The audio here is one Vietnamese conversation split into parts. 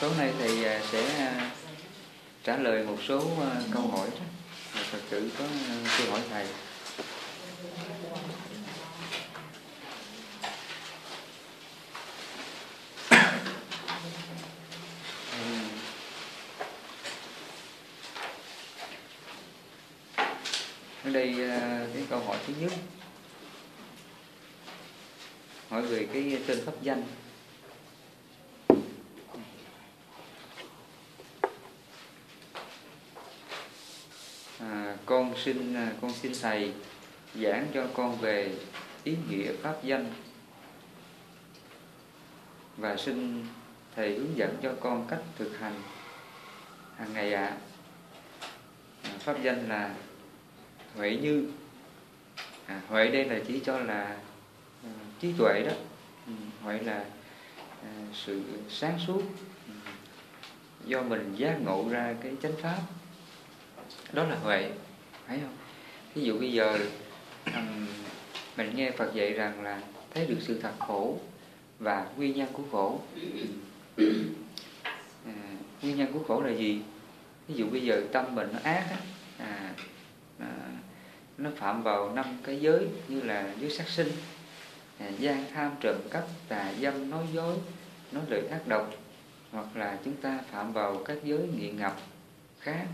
tối nay thầy à, sẽ à, trả lời một số à, câu hỏi đó. Phật tử có khi câu hỏi thầy. Ừ. Ở đây cái câu hỏi thứ nhất. Hỏi về cái tên pháp danh à, con xin à, con xin thầy giảng cho con về ý nghĩa pháp danh. Và xin thầy hướng dẫn cho con cách thực hành hàng ngày ạ. À, pháp danh là huệ như. À, huệ đây là chỉ cho là à, trí tuệ đó. Ừ, huệ là à, sự sáng suốt ừ, do mình giác ngộ ra cái chánh pháp. Đó là huệ phải không? Ví dụ bây giờ um, mình nghe Phật dạy rằng là thấy được sự thật khổ và nguyên nhân của khổ. À, nguyên nhân của khổ là gì? Ví dụ bây giờ tâm mình nó ác á, à, à, nó phạm vào năm cái giới như là giới sát sinh à, gian tham trộm cắp tà dâm nói dối nói lời ác độc hoặc là chúng ta phạm vào các giới nghiện ngập khác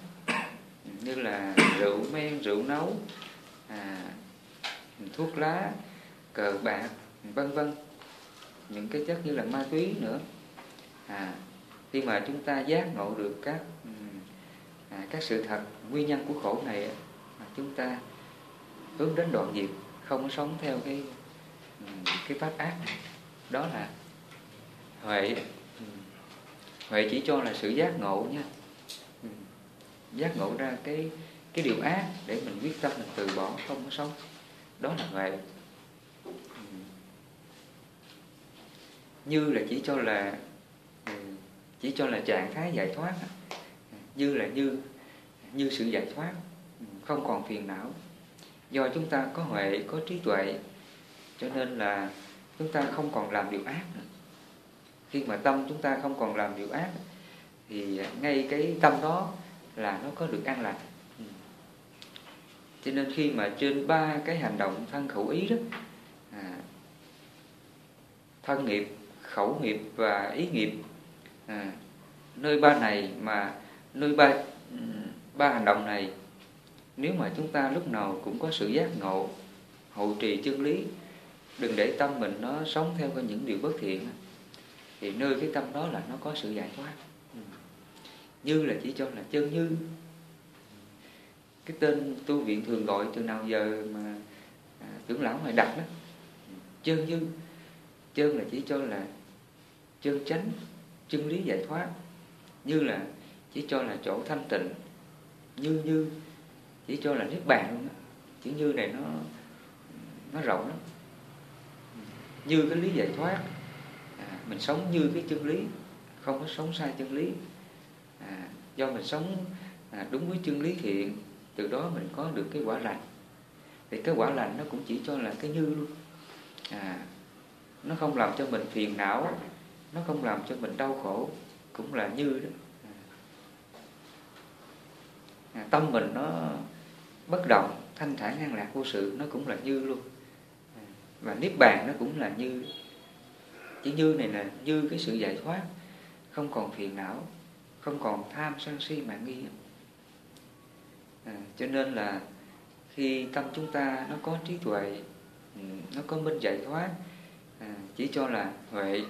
như là rượu men rượu nấu à, thuốc lá cờ bạc vân vân. Những cái chất như là ma túy nữa. À, khi mà chúng ta giác ngộ được các à, các sự thật nguyên nhân của khổ này mà chúng ta hướng đến đoạn diệt không sống theo cái cái pháp ác này. Đó là huệ. Huệ chỉ cho là sự giác ngộ nha giác ngộ ra cái cái điều ác để mình quyết tâm mình từ bỏ, không có sống. Đó là vậy. Như là chỉ cho là, chỉ cho là trạng thái giải thoát như là như như sự giải thoát, không còn phiền não. Do chúng ta có huệ, có trí tuệ, cho nên là chúng ta không còn làm điều ác nữa. Khi mà tâm chúng ta không còn làm điều ác thì ngay cái tâm đó là nó có được an lành. Ừ. Cho nên khi mà trên ba cái hành động thân khẩu ý đó à, thân nghiệp khẩu nghiệp và ý nghiệp à, nơi ba này mà nơi ba ừ, ba hành động này nếu mà chúng ta lúc nào cũng có sự giác ngộ hộ trì chân lý đừng để tâm mình nó sống theo cái những điều bất thiện thì nơi cái tâm đó là nó có sự giải thoát như là chỉ cho là chân như. Cái tên tu viện thường gọi từ nào giờ mà à, trưởng lão mày đặt đó? Chân như. Chân là chỉ cho là chân chánh chân lý giải thoát. Như là chỉ cho là chỗ thanh tịnh. Như như. Chỉ cho là niết bàn luôn đó. chữ như này nó nó rộng lắm. Như cái lý giải thoát. À, mình sống như cái chân lý không có sống sai chân lý à, do mình sống à, đúng với chân lý thiện từ đó mình có được cái quả lành. Thì cái quả lành nó cũng chỉ cho là cái như luôn. À, nó không làm cho mình phiền não nó không làm cho mình đau khổ cũng là như đó. À, à, tâm mình nó bất động thanh thản an lạc vô sự nó cũng là như luôn. À, và niết bàn nó cũng là như chữ như này là như cái sự giải thoát không còn phiền não không còn tham sân si mạng nghi. À, cho nên là khi tâm chúng ta nó có trí tuệ ừ, nó có minh giải thoát à, chỉ cho là huệ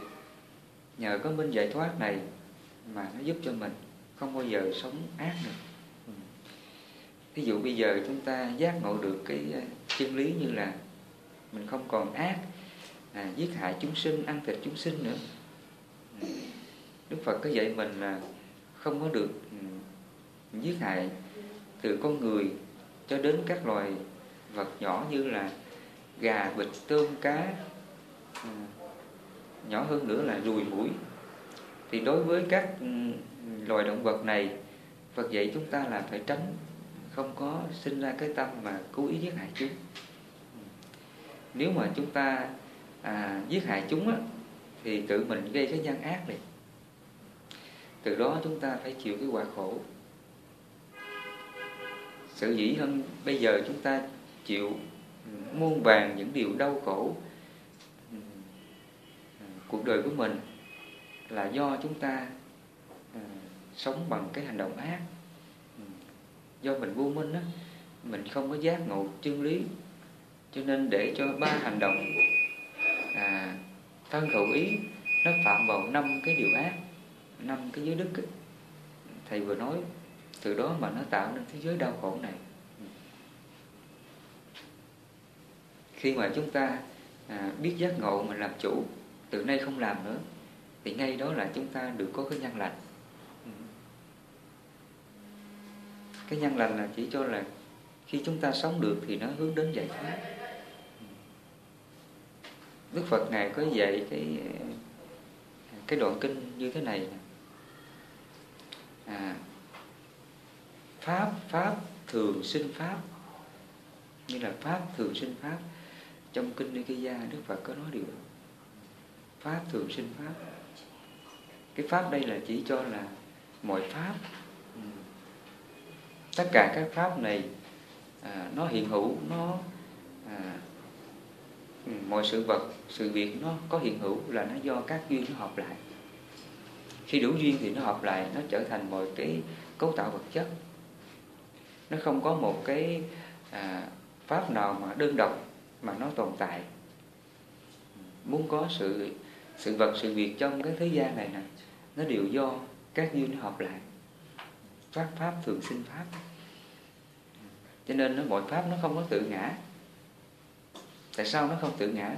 nhờ có minh giải thoát này mà nó giúp cho mình không bao giờ sống ác được ví ừ. dụ bây giờ chúng ta giác ngộ được cái à, chân lý như là mình không còn ác à, giết hại chúng sinh ăn thịt chúng sinh nữa. Ừ. Đức Phật có dạy mình là không có được ừ, giết hại từ con người cho đến các loài vật nhỏ như là gà, vịt, tôm, cá ừ, nhỏ hơn nữa là ruồi mũi thì đối với các ừ, loài động vật này Phật dạy chúng ta là phải tránh không có sinh ra cái tâm mà cố ý giết hại chúng. Nếu mà chúng ta à, giết hại chúng á, thì tự mình gây cái nhân ác này từ đó chúng ta phải chịu cái quả khổ. Sự dĩ hơn bây giờ chúng ta chịu muôn vàng những điều đau khổ ừ, cuộc đời của mình là do chúng ta ừ, sống bằng cái hành động ác. Ừ, do mình vô minh á mình không có giác ngộ chân lý cho nên để cho ba hành động à, thân khẩu ý nó phạm vào năm cái điều ác năm cái giới đức ấy. thầy vừa nói từ đó mà nó tạo nên thế giới đau khổ này. Khi mà chúng ta à, biết giác ngộ mình làm chủ từ nay không làm nữa thì ngay đó là chúng ta được có cái nhân lành. Cái nhân lành là chỉ cho là khi chúng ta sống được thì nó hướng đến giải thoát. Đức Phật ngài có dạy cái à, cái đoạn kinh như thế này à, pháp pháp thường sinh pháp. Như là pháp thường sinh pháp. Trong kinh Nikaya Đức Phật có nói điều đó. Pháp thường sinh pháp. Cái pháp đây là chỉ cho là mọi pháp. Ừ. Tất cả các pháp này à, nó hiện hữu nó à, mọi sự vật sự việc nó có hiện hữu là nó do các duyên nó hợp lại khi đủ duyên thì nó hợp lại nó trở thành một cái cấu tạo vật chất. Nó không có một cái à, pháp nào mà đơn độc mà nó tồn tại. Muốn có sự sự vật sự việc trong cái thế gian này nè nó đều do các duyên hợp lại. Pháp pháp thường sinh pháp. Cho nên nó mọi pháp nó không có tự ngã. Tại sao nó không tự ngã?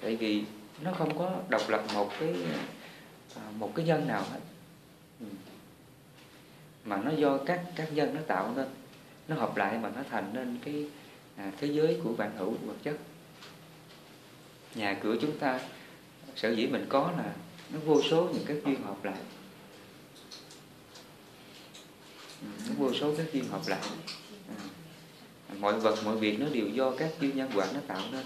Tại vì nó không có độc lập một cái À, một cái nhân nào hết. Ừ. Mà nó do các các nhân nó tạo nên nó hợp lại mà nó thành nên cái à, thế giới của vạn hữu vật chất. Nhà cửa chúng ta sở dĩ mình có là nó vô số những cái duyên hợp lại. Ừ, nó vô số các duyên hợp lại. À, mọi vật mọi việc nó đều do các duyên nhân quả nó tạo nên.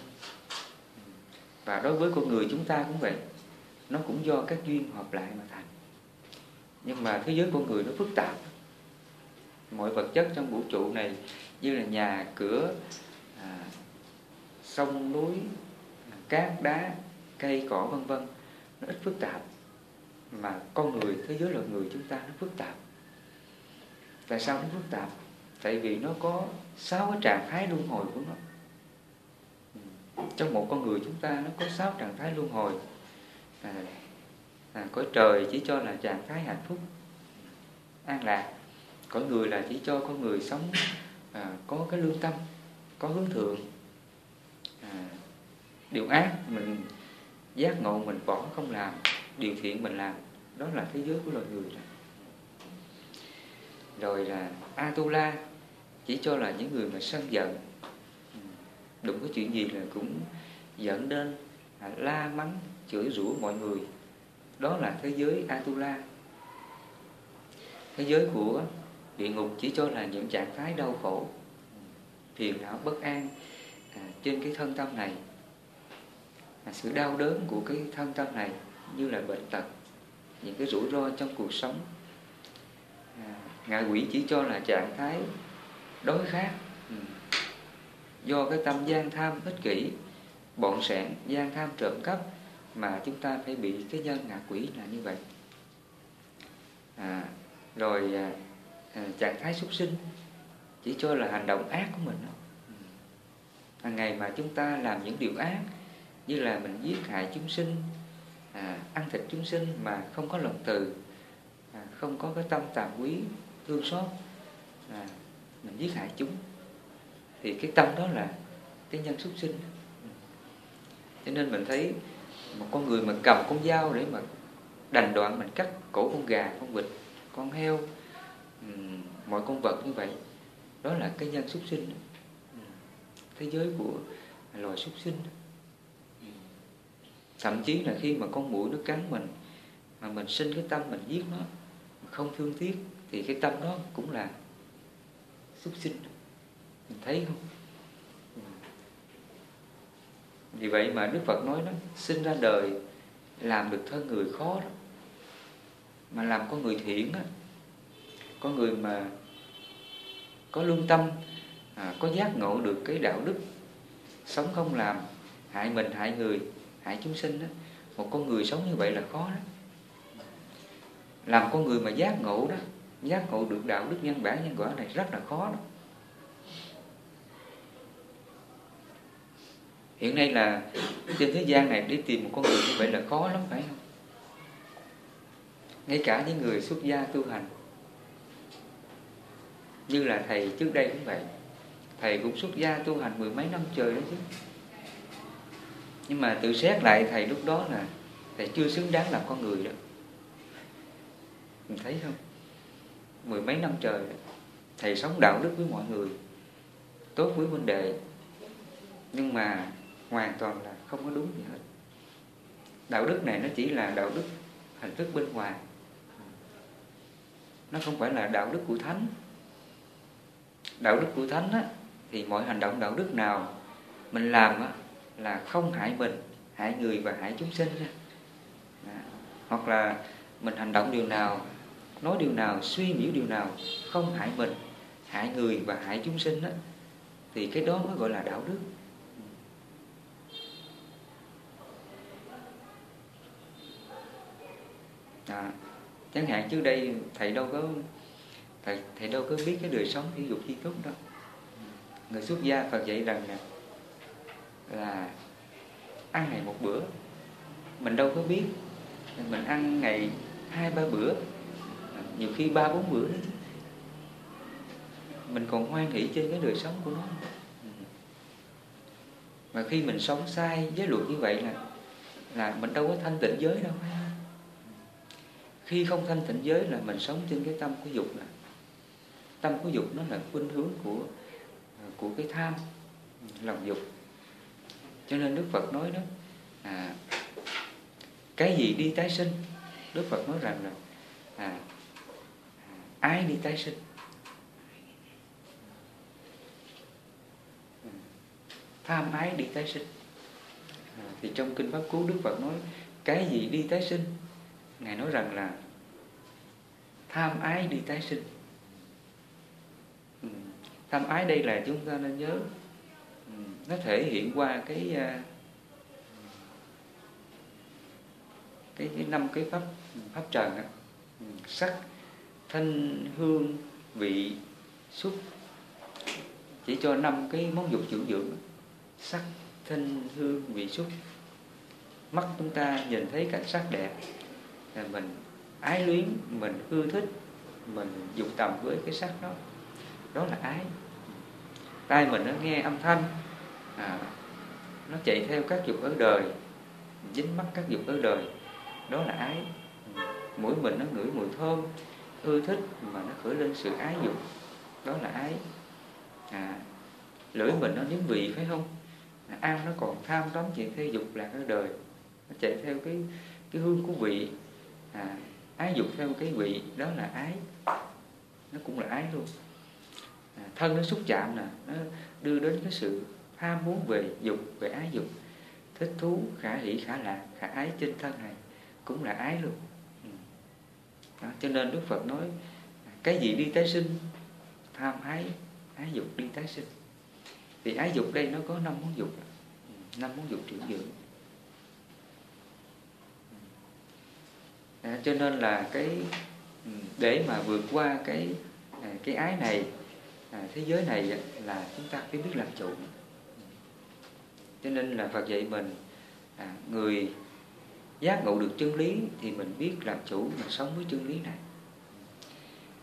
Và đối với con người chúng ta cũng vậy nó cũng do các duyên hợp lại mà thành. Nhưng mà thế giới con người nó phức tạp. Mọi vật chất trong vũ trụ này như là nhà cửa à, sông núi cát đá cây cỏ vân vân nó ít phức tạp. Mà con người thế giới loài người chúng ta nó phức tạp. Tại sao nó phức tạp? Tại vì nó có sáu cái trạng thái luân hồi của nó. Ừ. Trong một con người chúng ta nó có sáu trạng thái luân hồi à, à, cõi trời chỉ cho là trạng thái hạnh phúc. An lạc cõi người là chỉ cho con người sống à, có cái lương tâm có hướng thượng. À, điều ác mình giác ngộ mình bỏ không làm điều thiện mình làm đó là thế giới của loài người rồi. Rồi là Atula chỉ cho là những người mà sân giận. Ừ, Đụng có chuyện gì là cũng dẫn đến à, la mắng chửi rủa mọi người. Đó là thế giới Atula. Thế giới của địa ngục chỉ cho là những trạng thái đau khổ phiền não bất an à, trên cái thân tâm này. À, sự đau đớn của cái thân tâm này như là bệnh tật những cái rủi ro trong cuộc sống. À, ngạ quỷ chỉ cho là trạng thái đối khác ừ. do cái tâm gian tham ích kỷ bọn sẹn gian tham trộm cắp mà chúng ta phải bị cái nhân ngạ quỷ là như vậy. À, rồi à, à, trạng thái súc sinh chỉ cho là hành động ác của mình hàng ngày mà chúng ta làm những điều ác như là mình giết hại chúng sinh à, ăn thịt chúng sinh mà không có lòng từ à, không có cái tâm tàm quý thương xót à, mình giết hại chúng thì cái tâm đó là cái nhân súc sinh. Cho nên mình thấy một con người mà cầm con dao để mà đành đoạn mình cắt cổ con gà con vịt con heo um, mọi con vật như vậy đó là cái nhân súc sinh. Ừ, thế giới của loài súc sinh. Ừ, thậm chí là khi mà con mũi nó cắn mình mà mình sinh cái tâm mình giết nó không thương tiếc thì cái tâm đó cũng là súc sinh. Mình thấy không? Vì vậy mà Đức Phật nói đó sinh ra đời làm được thân người khó đó. Mà làm con người thiện á con người mà có lương tâm à, có giác ngộ được cái đạo đức sống không làm hại mình hại người hại chúng sinh đó một con người sống như vậy là khó đó làm con người mà giác ngộ đó giác ngộ được đạo đức nhân bản nhân quả này rất là khó đó. Hiện nay là trên thế gian này đi tìm một con người như vậy là khó lắm phải không? Ngay cả những người xuất gia tu hành. Như là thầy trước đây cũng vậy. Thầy cũng xuất gia tu hành mười mấy năm trời đó chứ. Nhưng mà tự xét lại thầy lúc đó là thầy chưa xứng đáng làm con người đó. Mình thấy không? Mười mấy năm trời thầy sống đạo đức với mọi người tốt với vấn đề, nhưng mà hoàn toàn là không có đúng gì hết. Đạo đức này nó chỉ là đạo đức hình thức bên ngoài. Nó không phải là đạo đức của thánh. Đạo đức của thánh á, thì mọi hành động đạo đức nào mình làm á, là không hại mình hại người và hại chúng sinh đó. hoặc là mình hành động điều nào nói điều nào suy nghĩ điều nào không hại mình hại người và hại chúng sinh á, thì cái đó mới gọi là đạo đức. À, chẳng hạn trước đây thầy đâu có thầy, thầy đâu có biết cái đời sống thể dục chi túc đâu người xuất gia Phật dạy rằng là, là ăn ngày một bữa mình đâu có biết. Mình ăn ngày hai ba bữa nhiều khi ba bốn bữa mình còn hoan hỷ trên cái đời sống của nó. Mà khi mình sống sai với luật như vậy là là mình đâu có thanh tịnh giới đâu khi không thanh tịnh giới là mình sống trên cái tâm của dục này, tâm của dục nó là khuynh hướng của của cái tham lòng dục. Cho nên Đức Phật nói đó à, cái gì đi tái sinh Đức Phật nói rằng là à, à ai đi tái sinh? Tham ái đi tái sinh. À, thì trong kinh pháp cú Đức Phật nói cái gì đi tái sinh ngài nói rằng là tham ái đi tái sinh ừ. tham ái đây là chúng ta nên nhớ ừ. nó thể hiện qua cái à, cái, cái năm cái pháp pháp trần á ừ. sắc thanh hương vị xúc chỉ cho năm cái món dục dưỡng dưỡng sắc thanh hương vị xúc mắt chúng ta nhìn thấy cảnh sắc đẹp là mình ái luyến mình ưa thích mình dục tầm với cái sắc đó. Đó là ái. Tai mình nó nghe âm thanh à, nó chạy theo các dục ở đời dính mắc các dục ở đời. Đó là ái. Mũi mình nó ngửi mùi thơm ưa thích mà nó khởi lên sự ái dục. Đó là ái. À, lưỡi mình nó nếm vị phải không? À, Ăn nó còn tham đắm chuyện theo dục lạc ở đời nó chạy theo cái cái hương của vị à, ái dục theo cái vị đó là ái. Nó cũng là ái luôn. À, thân nó xúc chạm nè nó đưa đến cái sự ham muốn về dục về ái dục. Thích thú khả hỷ khả lạc khả ái trên thân này cũng là ái luôn. Ừ. Đó, cho nên đức phật nói à, cái gì đi tái sinh tham ái ái dục đi tái sinh. Thì ái dục đây nó có năm món dục. Ừ, năm món dục trưởng dưỡng. À, cho nên là cái ừ, để mà vượt qua cái à, cái ái này à, thế giới này là chúng ta phải biết làm chủ. Cho nên là Phật dạy mình à, người giác ngộ được chân lý thì mình biết làm chủ mình sống với chân lý này.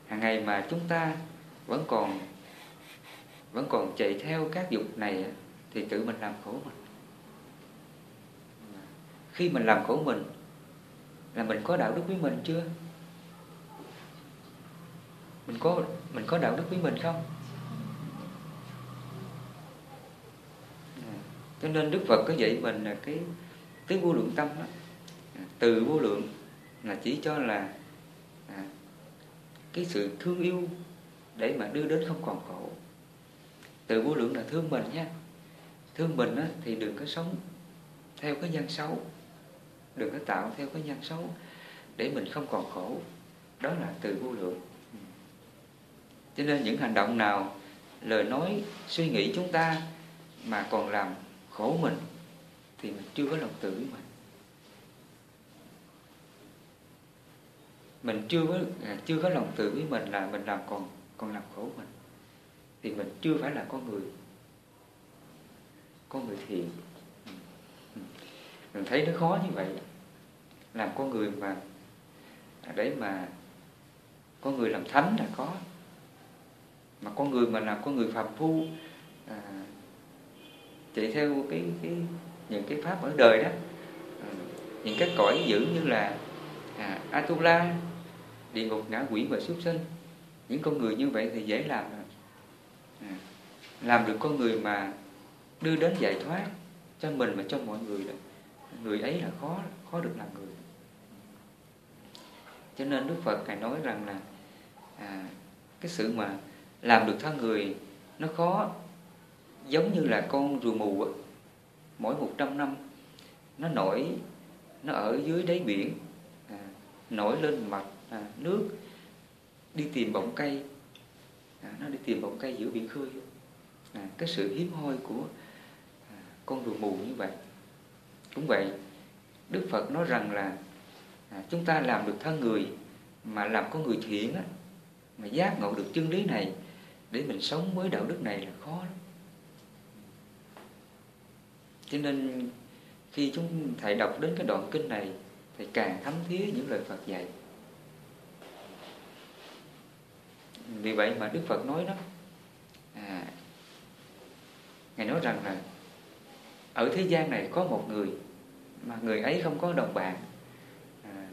Hàng ngày mà chúng ta vẫn còn vẫn còn chạy theo các dục này thì tự mình làm khổ mình. Khi mình làm khổ mình là mình có đạo đức với mình chưa? Mình có mình có đạo đức với mình không? Cho nên đức phật có dạy mình là cái cái vô lượng tâm đó. Từ vô lượng là chỉ cho là à, cái sự thương yêu để mà đưa đến không còn khổ. Từ vô lượng là thương mình nha. Thương mình á, thì đừng có sống theo cái nhân xấu đừng có tạo theo cái nhân xấu để mình không còn khổ. Đó là từ vô lượng. Cho nên những hành động nào lời nói suy nghĩ chúng ta mà còn làm khổ mình thì mình chưa có lòng từ với mình. Mình chưa có à, chưa có lòng từ với mình là mình làm còn còn làm khổ mình. Thì mình chưa phải là con người. Con người thiện mình thấy nó khó như vậy. Làm con người mà đấy mà có người làm thánh là có mà con người mà làm con người phạm phu à, chạy theo cái cái những cái pháp ở đời đó à, những cái cõi dữ như là à, Atula địa ngục ngã quỷ và súc sinh những con người như vậy thì dễ làm à, làm được con người mà đưa đến giải thoát cho mình và cho mọi người đó người ấy là khó khó được làm người. Cho nên Đức Phật ngài nói rằng là à, cái sự mà làm được thân người nó khó. Giống như là con rùa mù mỗi 100 năm nó nổi nó ở dưới đáy biển à, nổi lên mặt à, nước đi tìm bọng cây. À, nó đi tìm bọng cây giữa biển khơi à, cái sự hiếm hoi của à, con rùa mù như vậy cũng vậy Đức Phật nói rằng là à, chúng ta làm được thân người mà làm con người thiện á, mà giác ngộ được chân lý này để mình sống với đạo đức này là khó lắm. Cho nên khi chúng thầy đọc đến cái đoạn kinh này thì càng thấm thía những lời Phật dạy. Vì vậy mà Đức Phật nói đó à, Ngài nói rằng là ở thế gian này có một người mà người ấy không có đồng bạn à,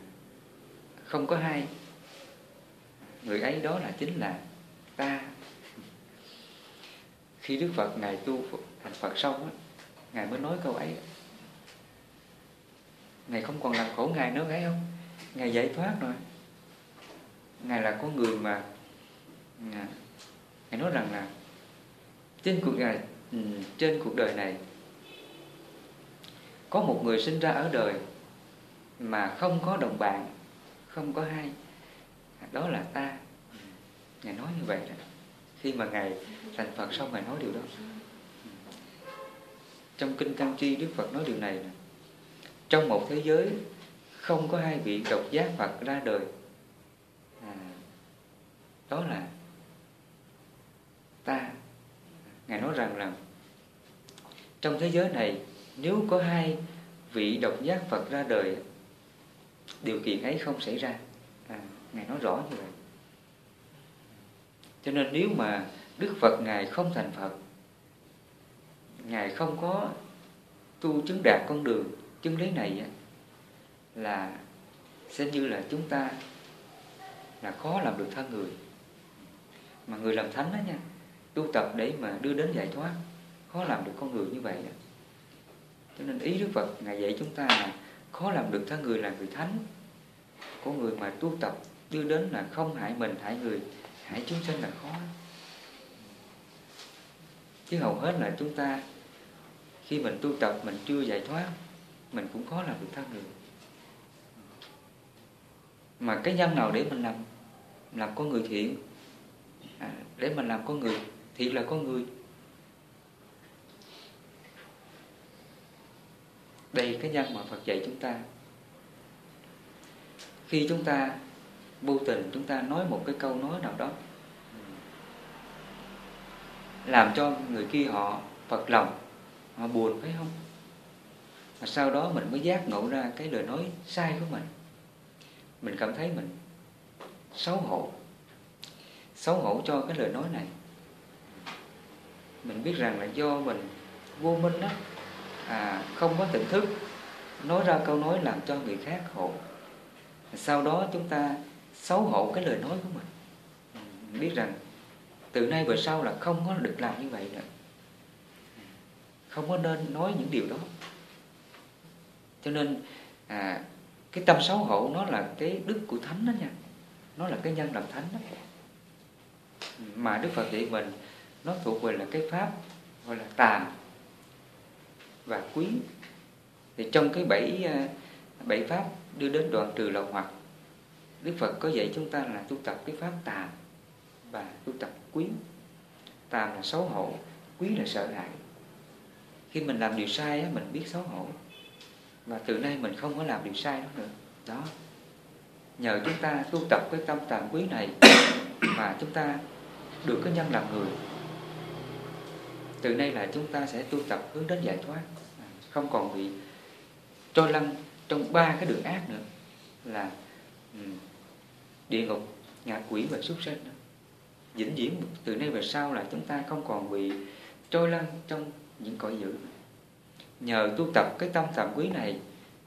không có hai. Người ấy đó là chính là ta. Khi Đức Phật ngài tu thành Phật xong á, ngài mới nói câu ấy. Ngài không còn làm khổ ngài nữa, phải không? Ngài giải thoát rồi. Ngài là con người mà à, ngài nói rằng là trên cuộc đời trên cuộc đời này có một người sinh ra ở đời mà không có đồng bạn không có hai đó là ta. Ngài nói như vậy đó. Khi mà ngài thành phật xong ngài nói điều đó. Trong kinh Căng Chi Đức Phật nói điều này nè. Trong một thế giới không có hai vị độc giác Phật ra đời à, đó là ta. Ngài nói rằng là trong thế giới này nếu có hai vị độc giác Phật ra đời điều kiện ấy không xảy ra. À, ngài nói rõ như vậy. Cho nên nếu mà Đức Phật ngài không thành Phật ngài không có tu chứng đạt con đường chứng lý này là sẽ như là chúng ta là khó làm được thân người. Mà người làm thánh đó nha tu tập để mà đưa đến giải thoát khó làm được con người như vậy đó cho nên ý Đức Phật ngài dạy chúng ta là khó làm được thân người là người thánh. Có người mà tu tập đưa đến là không hại mình hại người hại chúng sinh là khó. Chứ hầu hết là chúng ta khi mình tu tập mình chưa giải thoát mình cũng khó làm được thân người. Mà cái nhân nào để mình làm? Làm con người thiện. À, để mình làm con người thiện là con người. Đây cái nhân mà Phật dạy chúng ta. Khi chúng ta vô tình chúng ta nói một cái câu nói nào đó, làm cho người kia họ phật lòng, họ buồn, phải không? Và sau đó mình mới giác ngộ ra cái lời nói sai của mình. Mình cảm thấy mình xấu hổ xấu hổ cho cái lời nói này. Mình biết rằng là do mình vô minh đó à, không có tỉnh thức nói ra câu nói làm cho người khác khổ sau đó chúng ta xấu hổ cái lời nói của mình. Mình biết rằng từ nay về sau là không có được làm như vậy nữa. Không có nên nói những điều đó. Cho nên à, cái tâm xấu hổ nó là cái đức của thánh đó nha. Nó là cái nhân làm thánh đó. Mà đức phật dạy mình nó thuộc về là cái pháp gọi là tàm và quý. Thì trong cái bảy à, bảy pháp đưa đến đoạn trừ lậu hoặc, đức phật có dạy chúng ta là tu tập cái pháp tàm và tu tập quý. Tàm là xấu hổ, quý là sợ hãi. Khi mình làm điều sai mình biết xấu hổ. Và từ nay mình không có làm điều sai đó nữa. Đó. Nhờ chúng ta tu tập cái tâm tàm quý này mà chúng ta được cái nhân làm người. Từ nay là chúng ta sẽ tu tập hướng đến giải thoát không còn bị trôi lăn trong ba cái đường ác nữa, là địa ngục ngạ quỷ và súc sinh vĩnh viễn từ nay về sau là chúng ta không còn bị trôi lăn trong những cõi dữ. Nhờ tu tập cái tâm tạm quý này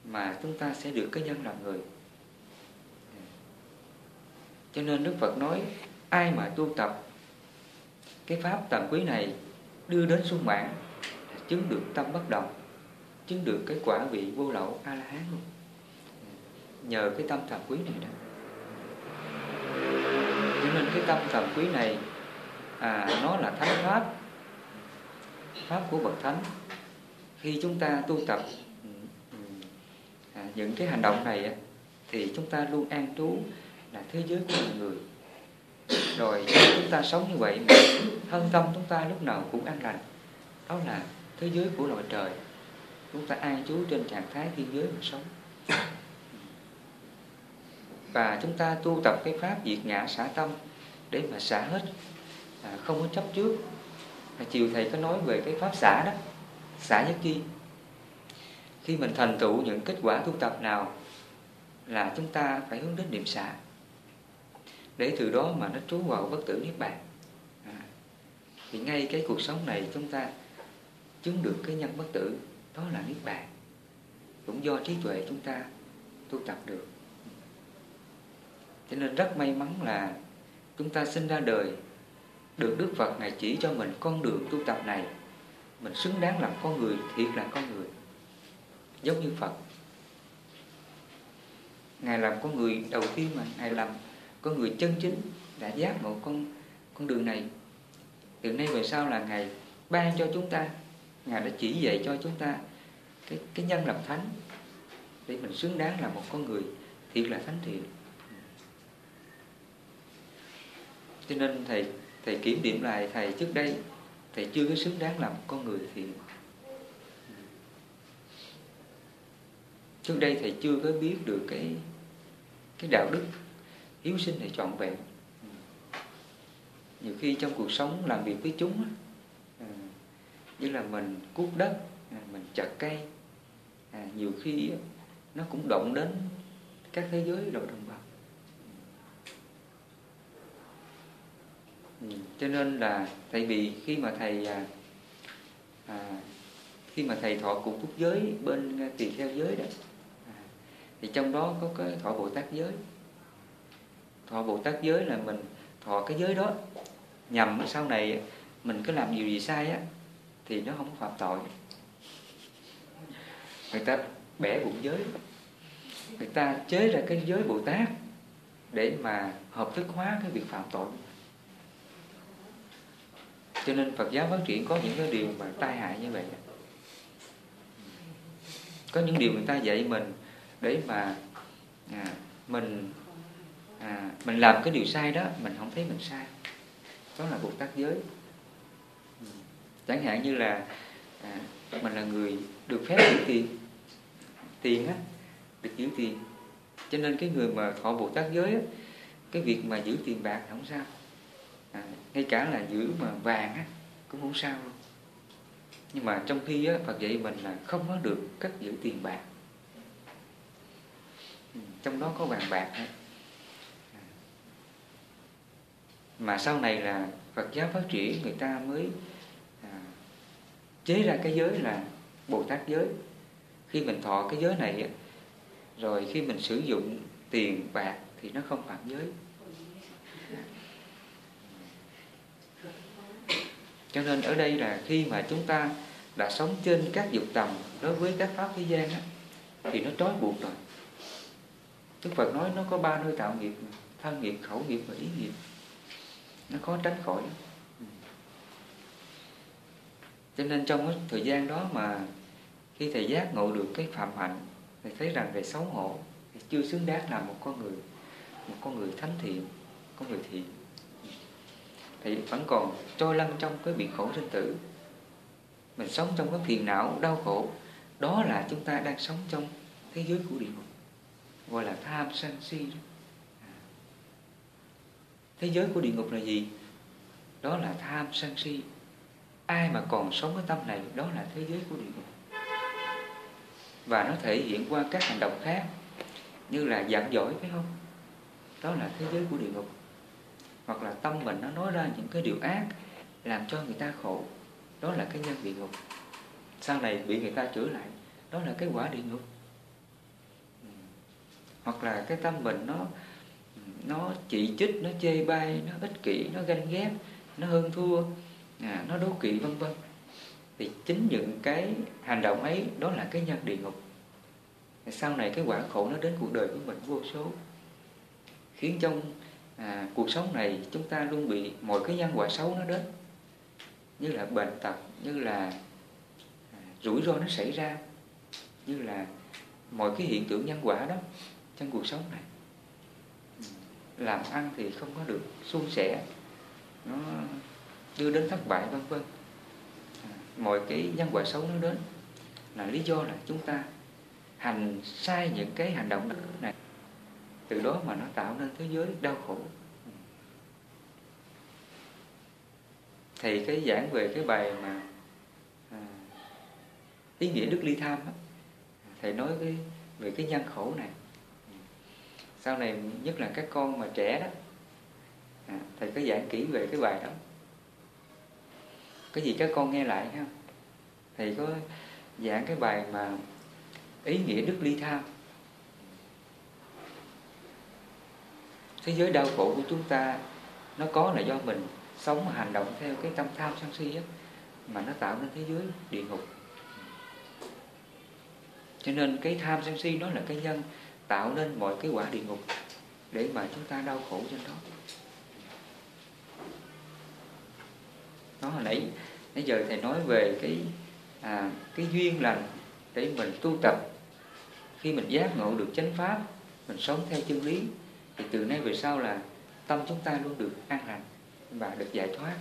mà chúng ta sẽ được cái nhân làm người. Cho nên Đức Phật nói, ai mà tu tập cái pháp tạm quý này đưa đến sung mãn chứng được tâm bất động chứng được cái quả vị vô lậu a la hán luôn. Nhờ cái tâm thầm quý này đó. Cho nên cái tâm thầm quý này à, nó là thánh pháp. Pháp của bậc thánh. Khi chúng ta tu tập à, những cái hành động này thì chúng ta luôn an trú là thế giới của mọi người. Rồi chúng ta sống như vậy mà thân tâm chúng ta lúc nào cũng an lành. Đó là thế giới của loài trời chúng ta an trú trên trạng thái thiên giới mà sống. Và chúng ta tu tập cái pháp diệt ngã xả tâm để mà xả hết. À, không có chấp trước. À, chiều thầy có nói về cái pháp xả đó xả nhất chi. Khi mình thành tựu những kết quả tu tập nào là chúng ta phải hướng đến niệm xả. Để từ đó mà nó trú vào bất tử niết bàn. À, thì ngay cái cuộc sống này chúng ta chứng được cái nhân bất tử đó là niết bàn. Cũng do trí tuệ chúng ta tu tập được. Cho nên rất may mắn là chúng ta sinh ra đời được Đức Phật Ngài chỉ cho mình con đường tu tập này. Mình xứng đáng làm con người, thiệt là con người. Giống như Phật. Ngài làm con người đầu tiên mà, Ngài làm con người chân chính, đã giác ngộ con con đường này. Từ nay về sau là Ngài ban cho chúng ta Ngài đã chỉ dạy cho chúng ta cái, cái nhân làm thánh. Để mình xứng đáng là một con người thiệt là thánh thiện. Cho nên thầy thầy kiểm điểm lại thầy trước đây thầy chưa có xứng đáng làm một con người thiện. Trước đây thầy chưa có biết được cái cái đạo đức hiếu sinh này trọn vẹn. Nhiều khi trong cuộc sống làm việc với chúng á như là mình cuốc đất à, mình chặt cây. À, nhiều khi nó cũng động đến các thế giới đầu đồng bằng. Ừ, cho nên là tại vì khi mà thầy à, à, khi mà thầy thọ cùng quốc giới bên à, tỳ kheo giới đó à, thì trong đó có cái thọ bồ tát giới. Thọ bồ tát giới là mình thọ cái giới đó. Nhằm sau này mình có làm điều gì sai á thì nó không phạm tội. Người ta bẻ bụng giới. Người ta chế ra cái giới bồ tát để mà hợp thức hóa cái việc phạm tội. Cho nên Phật giáo phát triển có những cái điều mà tai hại như vậy. Có những điều người ta dạy mình để mà à, mình à, mình làm cái điều sai đó mình không thấy mình sai. Đó là bồ tát giới chẳng hạn như là à, mình là người được phép giữ tiền tiền á được giữ tiền. Cho nên cái người mà thọ bồ tát giới á, cái việc mà giữ tiền bạc không sao. À, ngay cả là giữ mà vàng á cũng không sao luôn. Nhưng mà trong khi á, Phật dạy mình là không có được cất giữ tiền bạc. Ừ, trong đó có vàng bạc á, à. mà sau này là Phật giáo phát triển người ta mới chế ra cái giới là Bồ Tát giới. Khi mình thọ cái giới này rồi khi mình sử dụng tiền bạc thì nó không phạm giới. Cho nên ở đây là khi mà chúng ta đã sống trên các dục tầm đối với các pháp thế gian á, thì nó trói buộc rồi. Đức Phật nói nó có ba nơi tạo nghiệp thân nghiệp, khẩu nghiệp và ý nghiệp. Nó khó tránh khỏi cho nên trong cái thời gian đó mà khi thầy giác ngộ được cái phạm hạnh, thầy thấy rằng thầy xấu hổ, thầy chưa xứng đáng là một con người, một con người thánh thiện, con người thiện. Thì vẫn còn trôi lăn trong cái biển khổ sinh tử. Mình sống trong cái phiền não, đau khổ, đó là chúng ta đang sống trong thế giới của địa ngục, gọi là tham sân si. Đó. thế giới của địa ngục là gì? Đó là tham sân si ai mà còn sống cái tâm này, đó là thế giới của địa ngục. Và nó thể hiện qua các hành động khác, như là giảng dỗi phải không? Đó là thế giới của địa ngục. Hoặc là tâm mình nó nói ra những cái điều ác, làm cho người ta khổ, đó là cái nhân địa ngục. Sau này bị người ta chữa lại, đó là cái quả địa ngục. Ừ. Hoặc là cái tâm mình nó nó chỉ trích, nó chê bai, nó ích kỷ, nó ganh ghét, nó hơn thua à, nó đố kỵ vân vân. Thì chính những cái hành động ấy đó là cái nhân địa ngục. Sau này cái quả khổ nó đến cuộc đời của mình vô số. Khiến trong à, cuộc sống này chúng ta luôn bị mọi cái nhân quả xấu nó đến. Như là bệnh tật như là à, rủi ro nó xảy ra. Như là mọi cái hiện tượng nhân quả đó trong cuộc sống này. Làm ăn thì không có được suôn sẻ. Nó đưa đến thất bại vân vân. À, mọi cái nhân quả xấu nó đến. Là lý do là chúng ta hành sai những cái hành động này. Từ đó mà nó tạo nên thế giới đau khổ. Ừ. Thì cái giảng về cái bài mà à, ý nghĩa đức ly tham á, thầy nói cái về cái nhân khổ này. Ừ. Sau này nhất là các con mà trẻ đó à, thầy có giảng kỹ về cái bài đó cái gì các con nghe lại ha. Thầy có giảng cái bài mà ý nghĩa đức ly tham thế giới đau khổ của chúng ta, nó có là do mình sống hành động theo cái tâm tham sân si á, mà nó tạo nên thế giới địa ngục. Cho nên cái tham sân si nó là cái nhân tạo nên mọi cái quả địa ngục để mà chúng ta đau khổ trên đó. Nó hồi nãy nãy giờ thầy nói về cái à, cái duyên lành để mình tu tập. Khi mình giác ngộ được chánh pháp mình sống theo chân lý thì từ nay về sau là tâm chúng ta luôn được an lành và được giải thoát.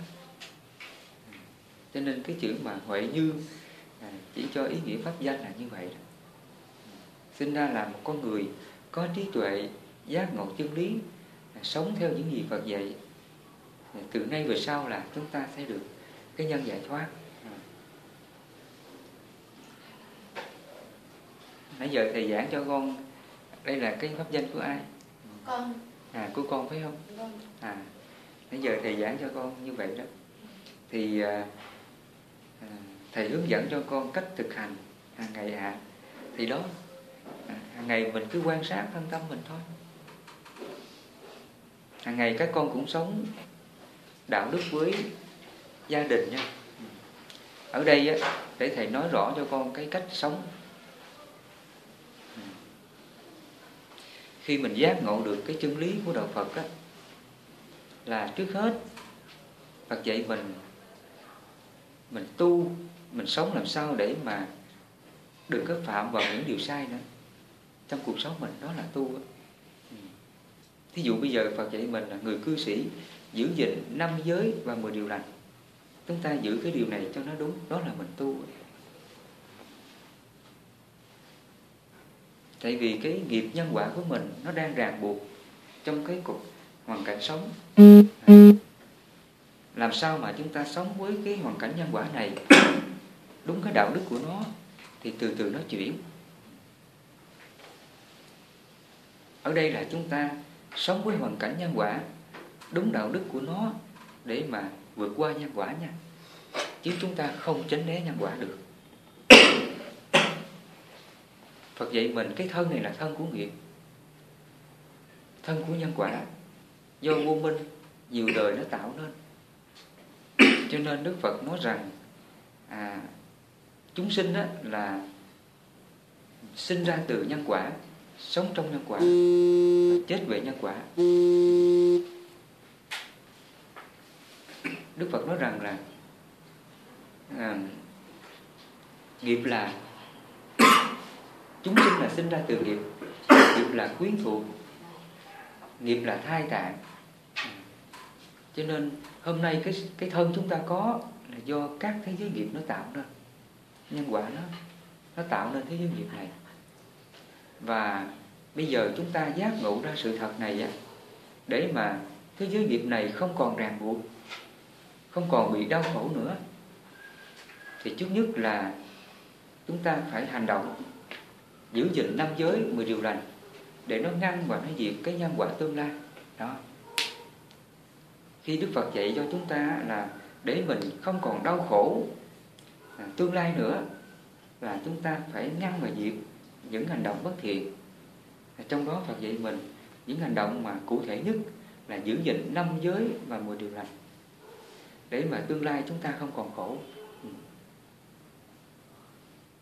Cho nên cái chữ mà huệ như à, chỉ cho ý nghĩa pháp danh là như vậy sinh ra là một con người có trí tuệ giác ngộ chân lý à, sống theo những gì Phật dạy. Từ nay về sau là chúng ta sẽ được cái nhân giải thoát. Nãy giờ thầy giảng cho con đây là cái pháp danh của ai? Con. À của con phải không? Vâng. À nãy giờ thầy giảng cho con như vậy đó. Thì à, à, thầy hướng dẫn cho con cách thực hành hàng ngày ạ. À. thì đó à, hàng ngày mình cứ quan sát thân tâm mình thôi. Hàng ngày các con cũng sống đạo đức với gia đình nha. Ở đây á, để thầy nói rõ cho con cái cách sống. Khi mình giác ngộ được cái chân lý của đạo Phật á, là trước hết Phật dạy mình mình tu mình sống làm sao để mà đừng có phạm vào những điều sai nữa. Trong cuộc sống mình đó là tu thí dụ bây giờ Phật dạy mình là người cư sĩ giữ gìn năm giới và mười điều lành chúng ta giữ cái điều này cho nó đúng, đó là mình tu. Tại vì cái nghiệp nhân quả của mình nó đang ràng buộc trong cái cuộc hoàn cảnh sống. Làm sao mà chúng ta sống với cái hoàn cảnh nhân quả này đúng cái đạo đức của nó thì từ từ nó chuyển. Ở đây là chúng ta sống với hoàn cảnh nhân quả đúng đạo đức của nó để mà vượt qua nhân quả nha. Chứ chúng ta không tránh né nhân quả được. Phật dạy mình cái thân này là thân của nghiệp thân của nhân quả. Do vô minh nhiều đời nó tạo nên. Cho nên Đức Phật nói rằng à, chúng sinh đó là sinh ra từ nhân quả sống trong nhân quả chết về nhân quả. Đức Phật nói rằng là à, nghiệp là chúng sinh là sinh ra từ nghiệp nghiệp là quyến thuộc nghiệp là thai tạng. Cho nên hôm nay cái cái thân chúng ta có là do các thế giới nghiệp nó tạo nên nhân quả nó nó tạo nên thế giới nghiệp này. Và bây giờ chúng ta giác ngộ ra sự thật này á để mà thế giới nghiệp này không còn ràng buộc không còn bị đau khổ nữa. Thì trước nhất là chúng ta phải hành động giữ gìn năm giới mười điều lành để nó ngăn và nó diệt cái nhân quả tương lai. Đó. Khi Đức Phật dạy cho chúng ta là để mình không còn đau khổ à, tương lai nữa là chúng ta phải ngăn và diệt những hành động bất thiện. À, trong đó Phật dạy mình những hành động mà cụ thể nhất là giữ gìn năm giới và mười điều lành để mà tương lai chúng ta không còn khổ. Ừ.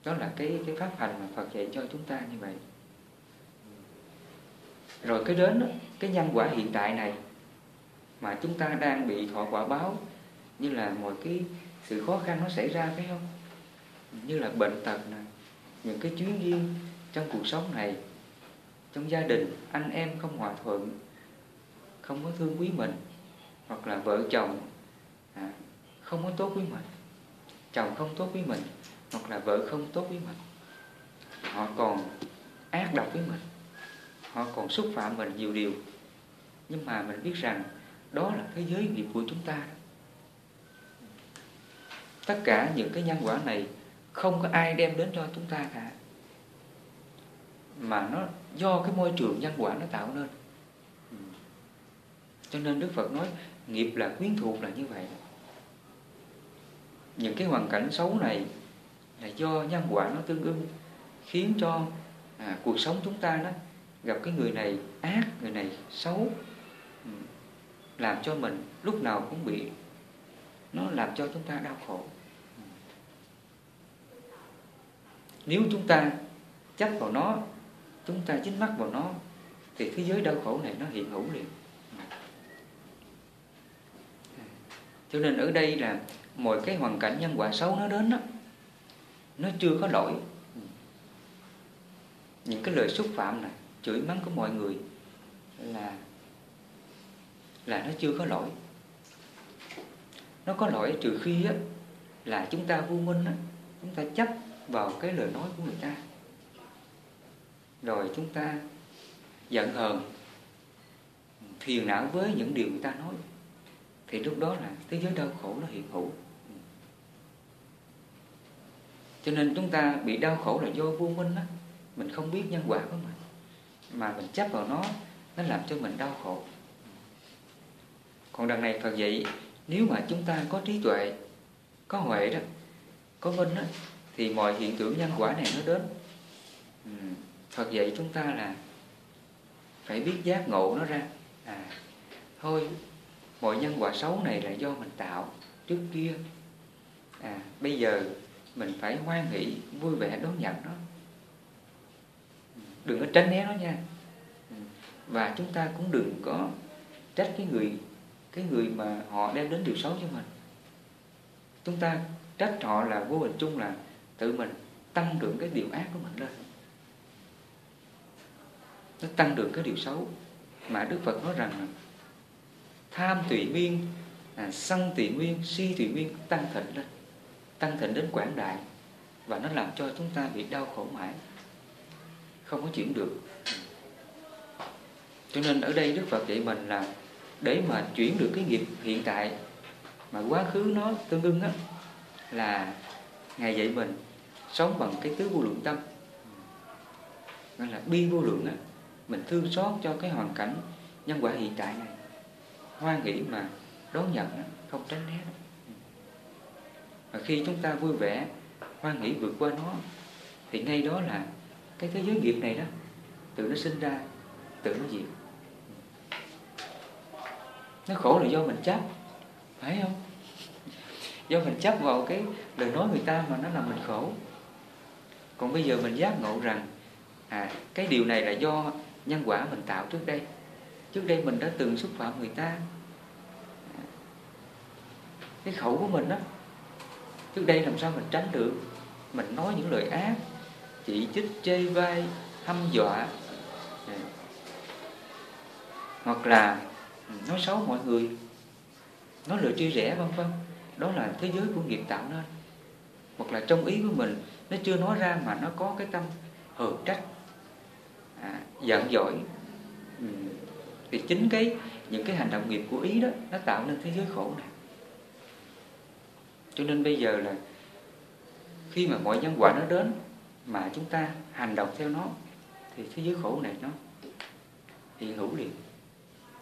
Đó là cái cái pháp hành mà Phật dạy cho chúng ta như vậy. Rồi cái đến cái nhân quả hiện tại này mà chúng ta đang bị thọ quả báo như là mọi cái sự khó khăn nó xảy ra, phải không? Như là bệnh tật này những cái chuyến duyên trong cuộc sống này, trong gia đình, anh em không hòa thuận, không có thương quý mình, hoặc là vợ chồng à, không có tốt với mình. Chồng không tốt với mình hoặc là vợ không tốt với mình. Họ còn ác độc với mình. Họ còn xúc phạm mình nhiều điều. Nhưng mà mình biết rằng đó là thế giới nghiệp của chúng ta. Tất cả những cái nhân quả này không có ai đem đến cho chúng ta cả. Mà nó do cái môi trường nhân quả nó tạo nên. Cho nên Đức Phật nói nghiệp là quyến thuộc là như vậy những cái hoàn cảnh xấu này là do nhân quả nó tương ưng khiến cho à, cuộc sống chúng ta đó gặp cái người này ác người này xấu ừ, làm cho mình lúc nào cũng bị nó làm cho chúng ta đau khổ. Nếu chúng ta chấp vào nó chúng ta dính mắc vào nó thì thế giới đau khổ này nó hiện hữu liền. Cho nên ở đây là mọi cái hoàn cảnh nhân quả xấu nó đến đó, nó chưa có lỗi. Những cái lời xúc phạm này chửi mắng của mọi người là là nó chưa có lỗi. Nó có lỗi trừ khi á, là chúng ta vô minh á, chúng ta chấp vào cái lời nói của người ta. Rồi chúng ta giận hờn phiền não với những điều người ta nói. Thì lúc đó là thế giới đau khổ nó hiện hữu cho nên chúng ta bị đau khổ là do vô minh đó, mình không biết nhân quả của mình. Mà mình chấp vào nó nó làm cho mình đau khổ. Còn đằng này Phật dạy nếu mà chúng ta có trí tuệ có huệ đó có minh đó thì mọi hiện tượng nhân quả này nó đến. Ừ, Phật dạy chúng ta là phải biết giác ngộ nó ra. À thôi mọi nhân quả xấu này là do mình tạo trước kia. À bây giờ mình phải hoan hỷ vui vẻ đón nhận nó. Đừng có tránh né nó nha. Và chúng ta cũng đừng có trách cái người cái người mà họ đem đến điều xấu cho mình. Chúng ta trách họ là vô hình chung là tự mình tăng trưởng cái điều ác của mình lên. Nó tăng trưởng cái điều xấu mà Đức Phật nói rằng là tham tùy nguyên à, sân tùy nguyên si tùy nguyên tăng thịnh lên tăng thịnh đến quảng đại và nó làm cho chúng ta bị đau khổ mãi không có chuyển được cho nên ở đây Đức Phật dạy mình là để mà chuyển được cái nghiệp hiện tại mà quá khứ nó tương ưng á là ngài dạy mình sống bằng cái tứ vô lượng tâm nên là bi vô lượng á mình thương xót cho cái hoàn cảnh nhân quả hiện tại này hoan nghĩ mà đón nhận á, không tránh né đâu và khi chúng ta vui vẻ, hoan nghĩ vượt qua nó, thì ngay đó là cái thế giới nghiệp này đó, tự nó sinh ra, tự nó diệt. Nó khổ là do mình chấp, phải không? Do mình chấp vào cái lời nói người ta mà nó làm mình khổ. Còn bây giờ mình giác ngộ rằng à cái điều này là do nhân quả mình tạo trước đây. Trước đây mình đã từng xúc phạm người ta. Cái khẩu của mình đó trước đây làm sao mình tránh được? Mình nói những lời ác chỉ trích chê vai hăm dọa. Dạ. Hoặc là ừ, nói xấu mọi người. Nói lời chia rẽ vân vân. Đó là thế giới của nghiệp tạo nên. Hoặc là trong ý của mình nó chưa nói ra mà nó có cái tâm hờn trách. À, giận dỗi ừ. thì chính cái những cái hành động nghiệp của ý đó nó tạo nên thế giới khổ này cho nên bây giờ là khi mà mọi nhân quả nó đến mà chúng ta hành động theo nó, thì thế giới khổ này nó hiện hữu liền.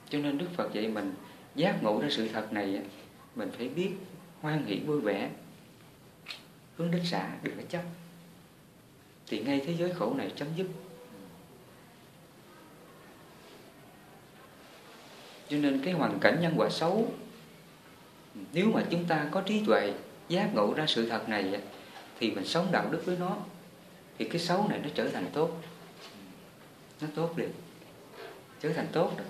Cho nên Đức Phật dạy mình giác ngộ ra sự thật này mình phải biết hoan hỷ vui vẻ, hướng đến xả đừng có chấp. Thì ngay thế giới khổ này chấm dứt. Cho nên cái hoàn cảnh nhân quả xấu nếu mà chúng ta có trí tuệ giác ngộ ra sự thật này thì mình sống đạo đức với nó thì cái xấu này nó trở thành tốt. Nó tốt liền. Trở thành tốt đó.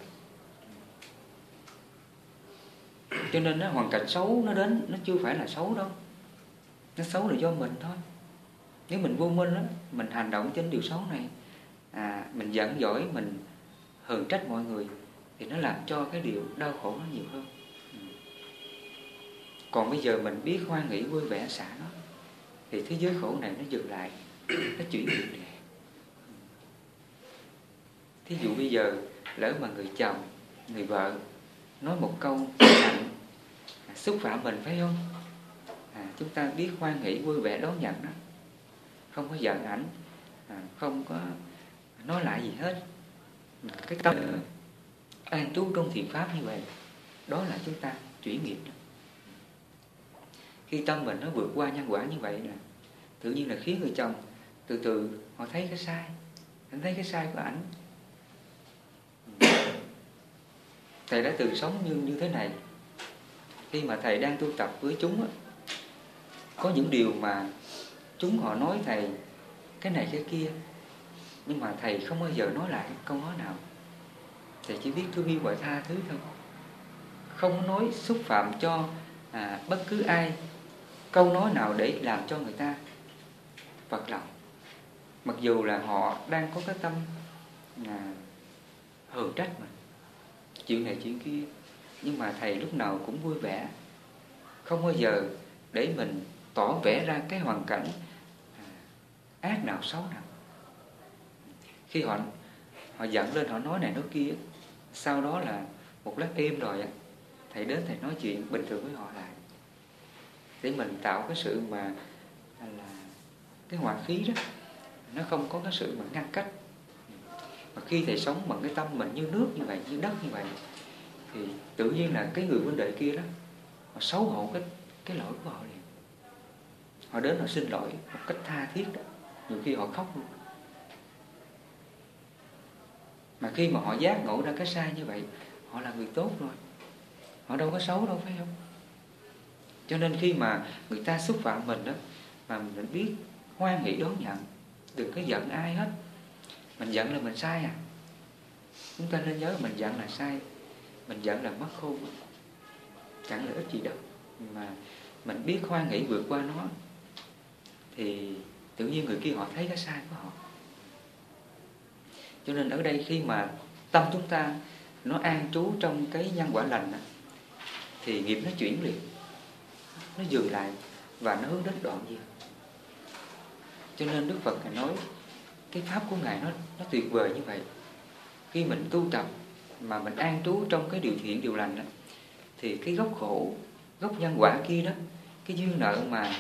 Cho nên nó hoàn cảnh xấu nó đến nó chưa phải là xấu đâu. Nó xấu là do mình thôi. Nếu mình vô minh đó, mình hành động trên điều xấu này à, mình giận dỗi mình hờn trách mọi người thì nó làm cho cái điều đau khổ nó nhiều hơn còn bây giờ mình biết hoan nghĩ vui vẻ xả nó thì thế giới khổ này nó dừng lại nó chuyển nghiệp đề thí dụ bây giờ lỡ mà người chồng người vợ nói một câu nặng xúc phạm mình phải không? À, chúng ta biết hoan nghĩ vui vẻ đón nhận đó. Không có giận ảnh à, không có nói lại gì hết. Cái tâm an trú trong thiện pháp như vậy đó là chúng ta chuyển nghiệp đó khi tâm mình nó vượt qua nhân quả như vậy nè. Tự nhiên là khiến người chồng từ từ họ thấy cái sai anh thấy cái sai của ảnh. Thầy đã từng sống như như thế này. Khi mà thầy đang tu tập với chúng có những điều mà chúng họ nói thầy cái này cái kia. Nhưng mà thầy không bao giờ nói lại câu nói nào. Thầy chỉ biết thương yêu và tha thứ thôi. Không nói xúc phạm cho à, bất cứ ai câu nói nào để làm cho người ta phật lòng mặc dù là họ đang có cái tâm là hờn trách mình chuyện này chuyện kia, nhưng mà thầy lúc nào cũng vui vẻ. Không bao giờ để mình tỏ vẻ ra cái hoàn cảnh à, ác nào xấu nào. Khi họ họ giận lên, họ nói này nói kia, sau đó là một lát êm rồi thầy đến thầy nói chuyện bình thường với họ lại để mình tạo cái sự mà à, là cái hòa khí đó. Nó không có cái sự mà ngăn cách. Mà khi thầy sống bằng cái tâm mình như nước như vậy, như đất như vậy, thì tự nhiên là cái người huynh đệ kia đó, họ xấu hổ cái cái lỗi của họ liền. Họ đến họ xin lỗi một cách tha thiết đó. Nhiều khi họ khóc luôn. Mà khi mà họ giác ngộ ra cái sai như vậy, họ là người tốt rồi. Họ đâu có xấu đâu, phải không? Cho nên khi mà người ta xúc phạm mình đó, mà mình biết, hoan hỷ đón nhận, đừng có giận ai hết. Mình giận là mình sai à. Chúng ta nên nhớ mình giận là sai, mình giận là mất khôn. Chẳng lợi ích gì đâu. Mà mình biết hoan hỷ vượt qua nó, thì tự nhiên người kia họ thấy cái sai của họ. Cho nên ở đây khi mà tâm chúng ta nó an trú trong cái nhân quả lành thì nghiệp nó chuyển liền nó dừng lại và nó hướng đến đoạn diệt cho nên Đức Phật Ngài nói, cái pháp của Ngài nó nó tuyệt vời như vậy. Khi mình tu tập mà mình an trú trong cái điều thiện, điều lành đó thì cái gốc khổ, gốc nhân quả kia đó, cái duyên nợ mà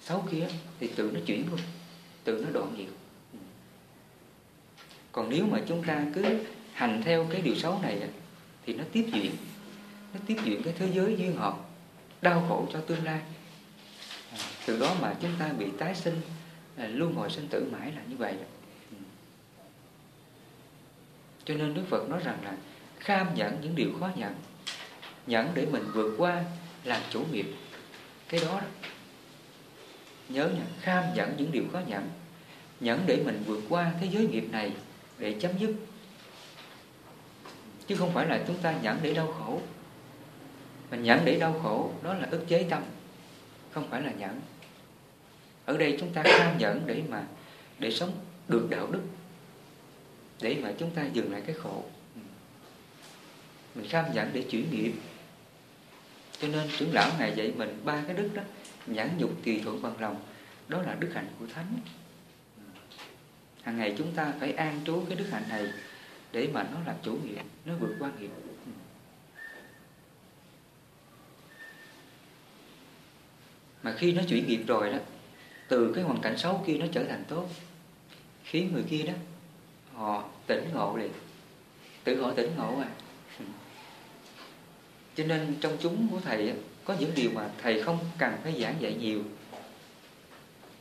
xấu kia thì tự nó chuyển luôn, tự nó đoạn diệt. Còn nếu mà chúng ta cứ hành theo cái điều xấu này thì nó tiếp diễn nó tiếp diễn cái thế giới duyên hợp đau khổ cho tương lai. À, từ đó mà chúng ta bị tái sinh à, luôn luân hồi sinh tử mãi là như vậy. Ừ. Cho nên Đức Phật nói rằng là kham nhẫn những điều khó nhận nhẫn để mình vượt qua làm chủ nghiệp. Cái đó, đó. nhớ nha kham nhẫn những điều khó nhẫn nhẫn để mình vượt qua thế giới nghiệp này để chấm dứt. Chứ không phải là chúng ta nhẫn để đau khổ mình nhẫn để đau khổ, đó là ức chế tâm, không phải là nhẫn ở đây chúng ta tham nhẫn để mà, để sống được đạo đức, để mà chúng ta dừng lại cái khổ. Mình kham nhẫn để chuyển nghiệp. Cho nên trưởng lão ngài dạy mình ba cái đức đó, nhẫn nhục tùy thuận bằng lòng, đó là đức hạnh của thánh. Hàng ngày chúng ta phải an trú cái đức hạnh này để mà nó làm chủ nghiệp nó vượt qua nghiệp. Mà khi nó chuyển nghiệp rồi đó, từ cái hoàn cảnh xấu kia nó trở thành tốt. Khiến người kia đó, họ tỉnh ngộ liền. Tự họ tỉnh ngộ à. Cho nên trong chúng của thầy có những điều mà thầy không cần phải giảng dạy nhiều.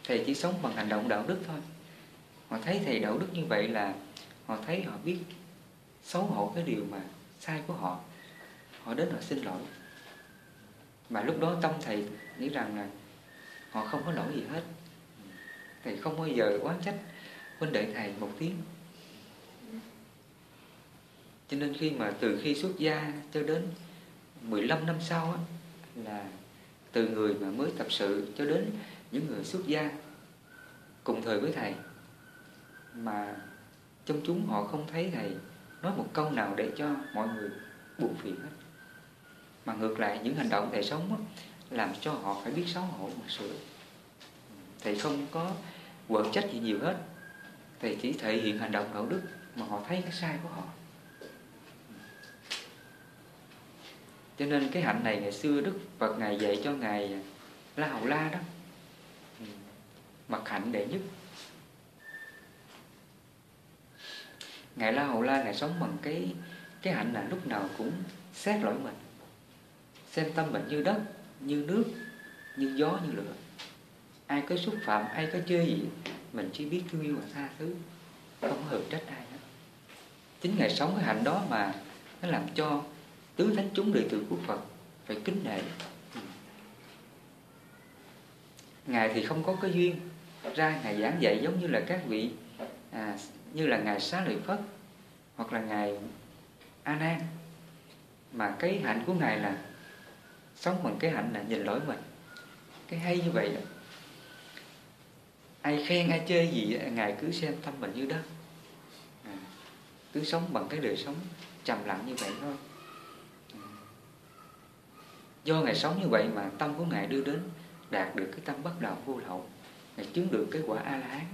Thầy chỉ sống bằng hành động đạo đức thôi. Họ thấy thầy đạo đức như vậy là họ thấy họ biết xấu hổ cái điều mà sai của họ. Họ đến họ xin lỗi mà lúc đó tâm thầy nghĩ rằng là họ không có lỗi gì hết. Thầy không bao giờ oán trách huynh đệ thầy một tiếng. Cho nên khi mà từ khi xuất gia cho đến 15 năm sau á, là từ người mà mới tập sự cho đến những người xuất gia cùng thời với thầy mà trong chúng họ không thấy thầy nói một câu nào để cho mọi người buồn phiền hết mà ngược lại, những hành động thầy sống làm cho họ phải biết xấu hổ mà sửa thầy không có quở trách gì nhiều hết. Thầy chỉ thể hiện hành động đạo đức mà họ thấy cái sai của họ. Cho nên cái hạnh này ngày xưa Đức Phật Ngài dạy cho Ngài La Hầu La đó. Ừ, Mặt hạnh đệ nhất. Ngài La Hầu La Ngài sống bằng cái cái hạnh là lúc nào cũng xét lỗi mình. Xem tâm mình như đất, như nước, như gió, như lửa. Ai có xúc phạm, ai có chơi gì Mình chỉ biết thương yêu và tha thứ Không hờn trách ai hết. Chính ngày sống cái hạnh đó mà Nó làm cho tứ thánh chúng đệ tử của Phật phải kính nể. Ngài thì không có cái duyên. Ra ngài giảng dạy giống như là các vị à, như là ngài xá lợi phất hoặc là ngài a nan. Mà cái hạnh của ngài là sống bằng cái hạnh là nhìn lỗi mình cái hay như vậy đó ai khen ai chê gì ngài cứ xem tâm mình như đó à, cứ sống bằng cái đời sống trầm lặng như vậy thôi à, Do Ngài sống như vậy mà tâm của Ngài đưa đến đạt được cái tâm bất đạo vô lậu. Ngài chứng được cái quả A-la-hán.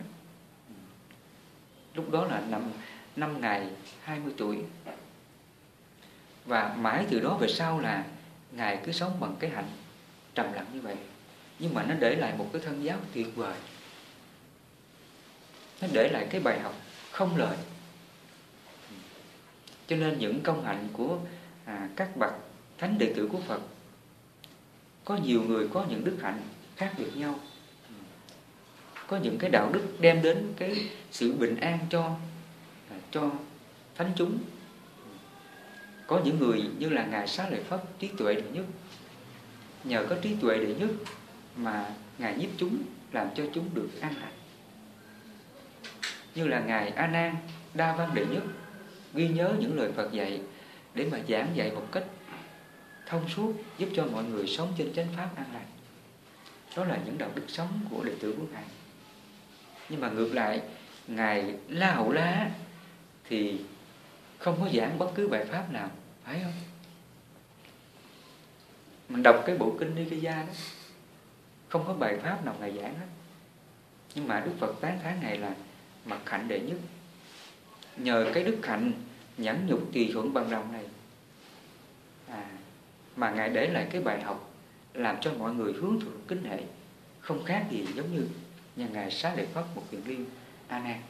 Ừ. Lúc đó là năm, năm ngày 20 tuổi. Và mãi từ đó về sau là Ngài cứ sống bằng cái hạnh trầm lặng như vậy. Nhưng mà nó để lại một cái thân giáo tuyệt vời. Nó để lại cái bài học không lời. Cho nên những công hạnh của à, các bậc thánh đệ tử của Phật có nhiều người có những đức hạnh khác biệt nhau có những cái đạo đức đem đến cái sự bình an cho à, cho thánh chúng có những người như là ngài xá lợi phất trí tuệ đệ nhất. Nhờ có trí tuệ đệ nhất mà ngài giúp chúng, làm cho chúng được an hạnh như là ngài a nan đa văn đệ nhất, ghi nhớ những lời phật dạy để mà giảng dạy một cách thông suốt, giúp cho mọi người sống trên chánh pháp an lành đó là những đạo đức sống của đệ tử của ngài. Nhưng mà ngược lại, ngài la hậu la thì không có giảng bất cứ bài pháp nào phải không? Mình đọc cái bộ kinh đi cái đó không có bài pháp nào ngài giảng hết. Nhưng mà đức phật tán thán này là mặt hạnh đệ nhất. Nhờ cái đức hạnh nhẫn nhục tùy thuận bằng lòng này à, mà ngài để lại cái bài học làm cho mọi người hướng thượng kính hệ không khác gì giống như nhà ngài xá lợi phất một viện liên a nan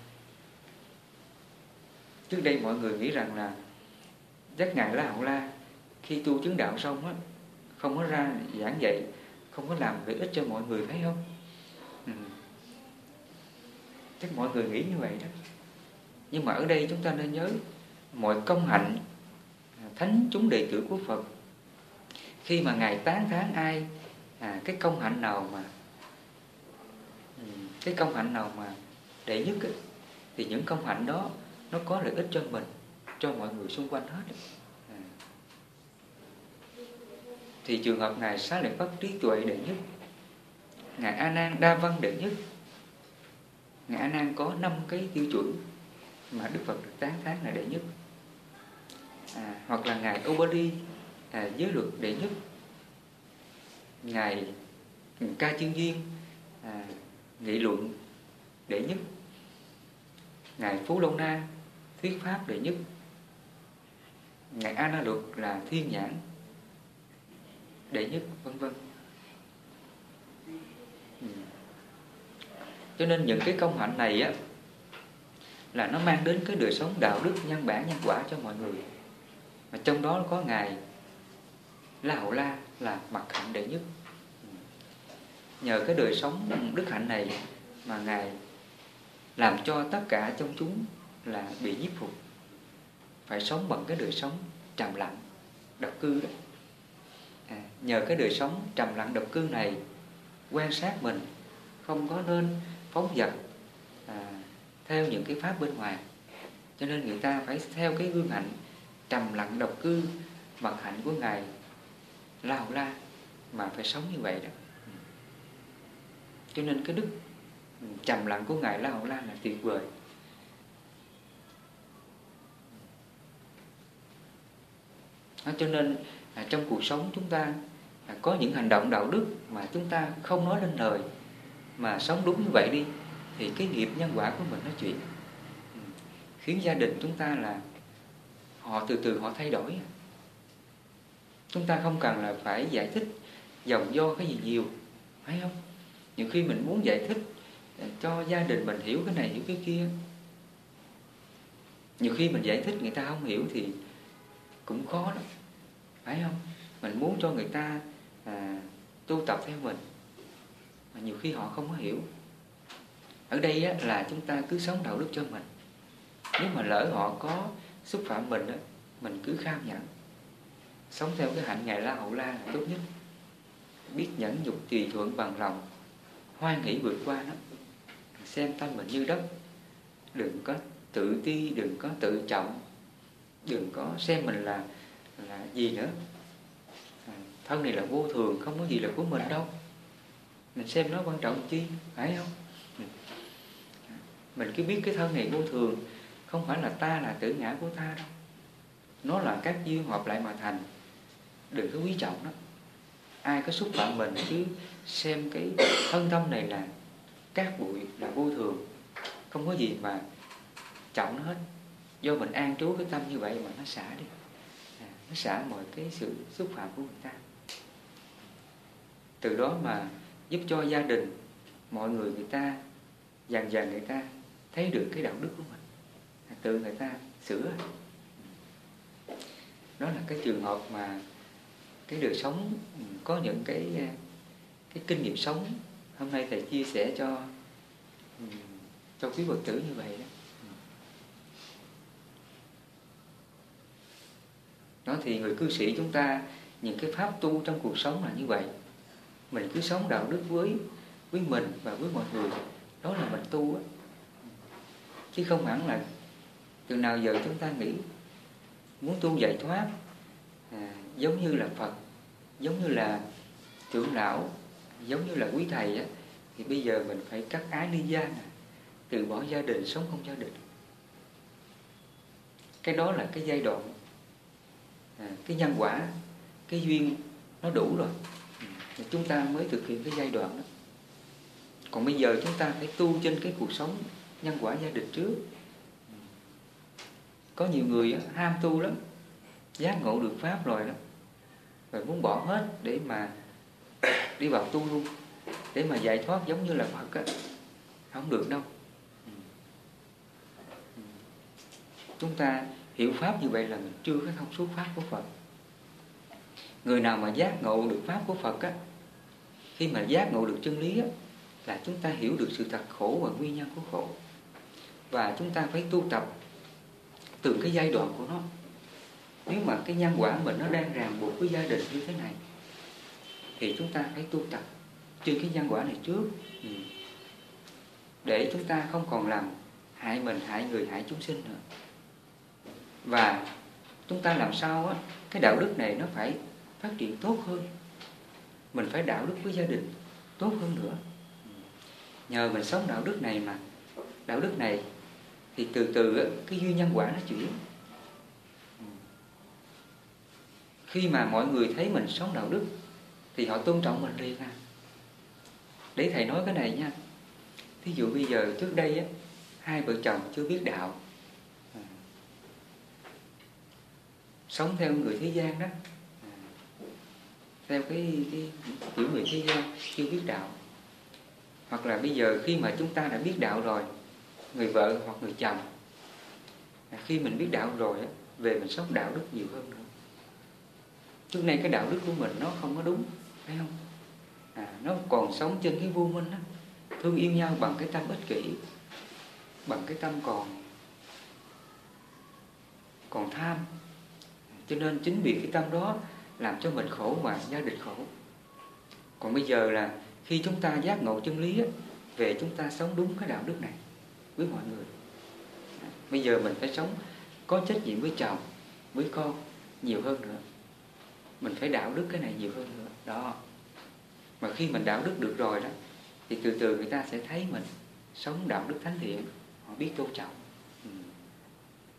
trước đây mọi người nghĩ rằng là giác ngài la hậu la. Khi tu chứng đạo xong á không có ra giảng dạy không có làm lợi ích cho mọi người thấy không? Ừ. chắc mọi người nghĩ như vậy đó. Nhưng mà ở đây chúng ta nên nhớ mọi công hạnh à, thánh chúng đệ tử của Phật khi mà ngài tán thán ai à, cái công hạnh nào mà ừ, cái công hạnh nào mà đệ nhất ấy, thì những công hạnh đó nó có lợi ích cho mình cho mọi người xung quanh hết. À. thì trường hợp ngài xá lợi phất trí tuệ đệ nhất ngài a nan đa văn đệ nhất. Ngài a nan có năm cái tiêu chuẩn mà đức phật được tán thán là đệ nhất. À, hoặc là ngài Obadi à, giới luật đệ nhất. Ngài ca chương duyên à, nghị luận đệ nhất. Ngài phú Long na thuyết pháp đệ nhất. Ngài a na luật là thiên nhãn đệ nhất, vân vân. Ừ. cho nên những cái công hạnh này á, là nó mang đến cái đời sống đạo đức, nhân bản, nhân quả cho mọi người. Mà trong đó có ngài La Hậu La là mặt hạnh đệ nhất. Ừ. Nhờ cái đời sống đức hạnh này mà ngài làm cho tất cả trong chúng là bị nhiếp phục phải sống bằng cái đời sống trầm lặng độc cư đó. À, nhờ cái đời sống trầm lặng độc cư này quan sát mình không có nên phóng dật à, theo những cái pháp bên ngoài. Cho nên người ta phải theo cái gương hạnh trầm lặng độc cư mặt hạnh của ngài La Hậu La mà phải sống như vậy đó. Ừ. Cho nên cái đức trầm lặng của ngài La Hậu La là tuyệt vời. Cho nên à, trong cuộc sống chúng ta à, có những hành động đạo đức mà chúng ta không nói lên lời mà sống đúng như vậy đi thì cái nghiệp nhân quả của mình nó chuyển. Ừ, khiến gia đình chúng ta là họ từ từ họ thay đổi. Chúng ta không cần là phải giải thích dòng do cái gì nhiều phải không? Nhiều khi mình muốn giải thích à, cho gia đình mình hiểu cái này hiểu cái kia. Nhiều khi mình giải thích người ta không hiểu thì cũng khó lắm. Phải không? Mình muốn cho người ta à, tu tập theo mình mà nhiều khi họ không có hiểu. Ở đây á, là chúng ta cứ sống đạo đức cho mình. Nếu mà lỡ họ có xúc phạm mình á, mình cứ kham nhận sống theo cái hạnh ngày la hậu la là tốt nhất. Biết nhẫn nhục tùy thuận bằng lòng hoan hỷ vượt qua nó. Xem tâm mình như đất. Đừng có tự ti đừng có tự trọng đừng có xem mình là là gì nữa. À, thân này là vô thường, không có gì là của mình đâu. Mình xem nó quan trọng chi, phải không? Mình cứ biết cái thân này vô thường, không phải là ta là tự ngã của ta đâu. Nó là các duyên hợp lại mà thành. Đừng có quý trọng nó. Ai có xúc phạm mình cứ xem cái thân tâm này là các bụi, là vô thường. Không có gì mà trọng nó hết do mình an trú cái tâm như vậy mà nó xả đi. À, nó xả mọi cái sự xúc phạm của người ta. Từ đó mà giúp cho gia đình mọi người người ta dần dần người ta thấy được cái đạo đức của mình. À, tự người ta sửa. Đó là cái trường hợp mà cái đời sống ừ, có những cái à, cái kinh nghiệm sống. Hôm nay thầy chia sẻ cho ừ, cho quý phật tử như vậy đó. Đó thì người cư sĩ chúng ta những cái pháp tu trong cuộc sống là như vậy. Mình cứ sống đạo đức với với mình và với mọi người đó là mình tu á. Chứ không hẳn là từ nào giờ chúng ta nghĩ muốn tu giải thoát à, giống như là Phật giống như là trưởng lão giống như là quý thầy á, thì bây giờ mình phải cắt ái ly gia à, từ bỏ gia đình sống không gia đình. Cái đó là cái giai đoạn cái nhân quả cái duyên nó đủ rồi. Thì chúng ta mới thực hiện cái giai đoạn đó. Còn bây giờ chúng ta phải tu trên cái cuộc sống nhân quả gia đình trước. Có nhiều người đó, ham tu lắm giác ngộ được pháp rồi đó. Rồi muốn bỏ hết để mà đi vào tu luôn. Để mà giải thoát giống như là Phật á. Không được đâu. Chúng ta hiểu pháp như vậy là mình chưa có thông suốt pháp của Phật người nào mà giác ngộ được pháp của Phật á, khi mà giác ngộ được chân lý á, là chúng ta hiểu được sự thật khổ và nguyên nhân của khổ. Và chúng ta phải tu tập từng cái giai đoạn của nó. Nếu mà cái nhân quả mình nó đang ràng buộc với gia đình như thế này, thì chúng ta phải tu tập trên cái nhân quả này trước. Ừ. để chúng ta không còn làm hại mình, hại người, hại chúng sinh nữa. Và chúng ta làm sao á, cái đạo đức này nó phải phát triển tốt hơn. Mình phải đạo đức với gia đình tốt hơn nữa. Nhờ mình sống đạo đức này mà, đạo đức này thì từ từ cái duy nhân quả nó chuyển. Khi mà mọi người thấy mình sống đạo đức thì họ tôn trọng mình liền à. Để thầy nói cái này nha. Thí dụ bây giờ trước đây á, hai vợ chồng chưa biết đạo. Sống theo người thế gian đó theo cái, cái kiểu người thế gian chưa biết đạo. Hoặc là bây giờ khi mà chúng ta đã biết đạo rồi người vợ hoặc người chồng khi mình biết đạo rồi về mình sống đạo đức nhiều hơn nữa. Trước nay cái đạo đức của mình nó không có đúng phải không? À, nó còn sống trên cái vô minh đó thương yêu nhau bằng cái tâm ích kỷ bằng cái tâm còn còn tham. Cho nên chính vì cái tâm đó làm cho mình khổ và gia đình khổ. Còn bây giờ là khi chúng ta giác ngộ chân lý về chúng ta sống đúng cái đạo đức này với mọi người. Bây giờ mình phải sống có trách nhiệm với chồng, với con nhiều hơn nữa. Mình phải đạo đức cái này nhiều hơn nữa. Đó. Mà khi mình đạo đức được rồi đó, thì từ từ người ta sẽ thấy mình sống đạo đức thánh thiện. Họ biết tôn trọng. Ừ.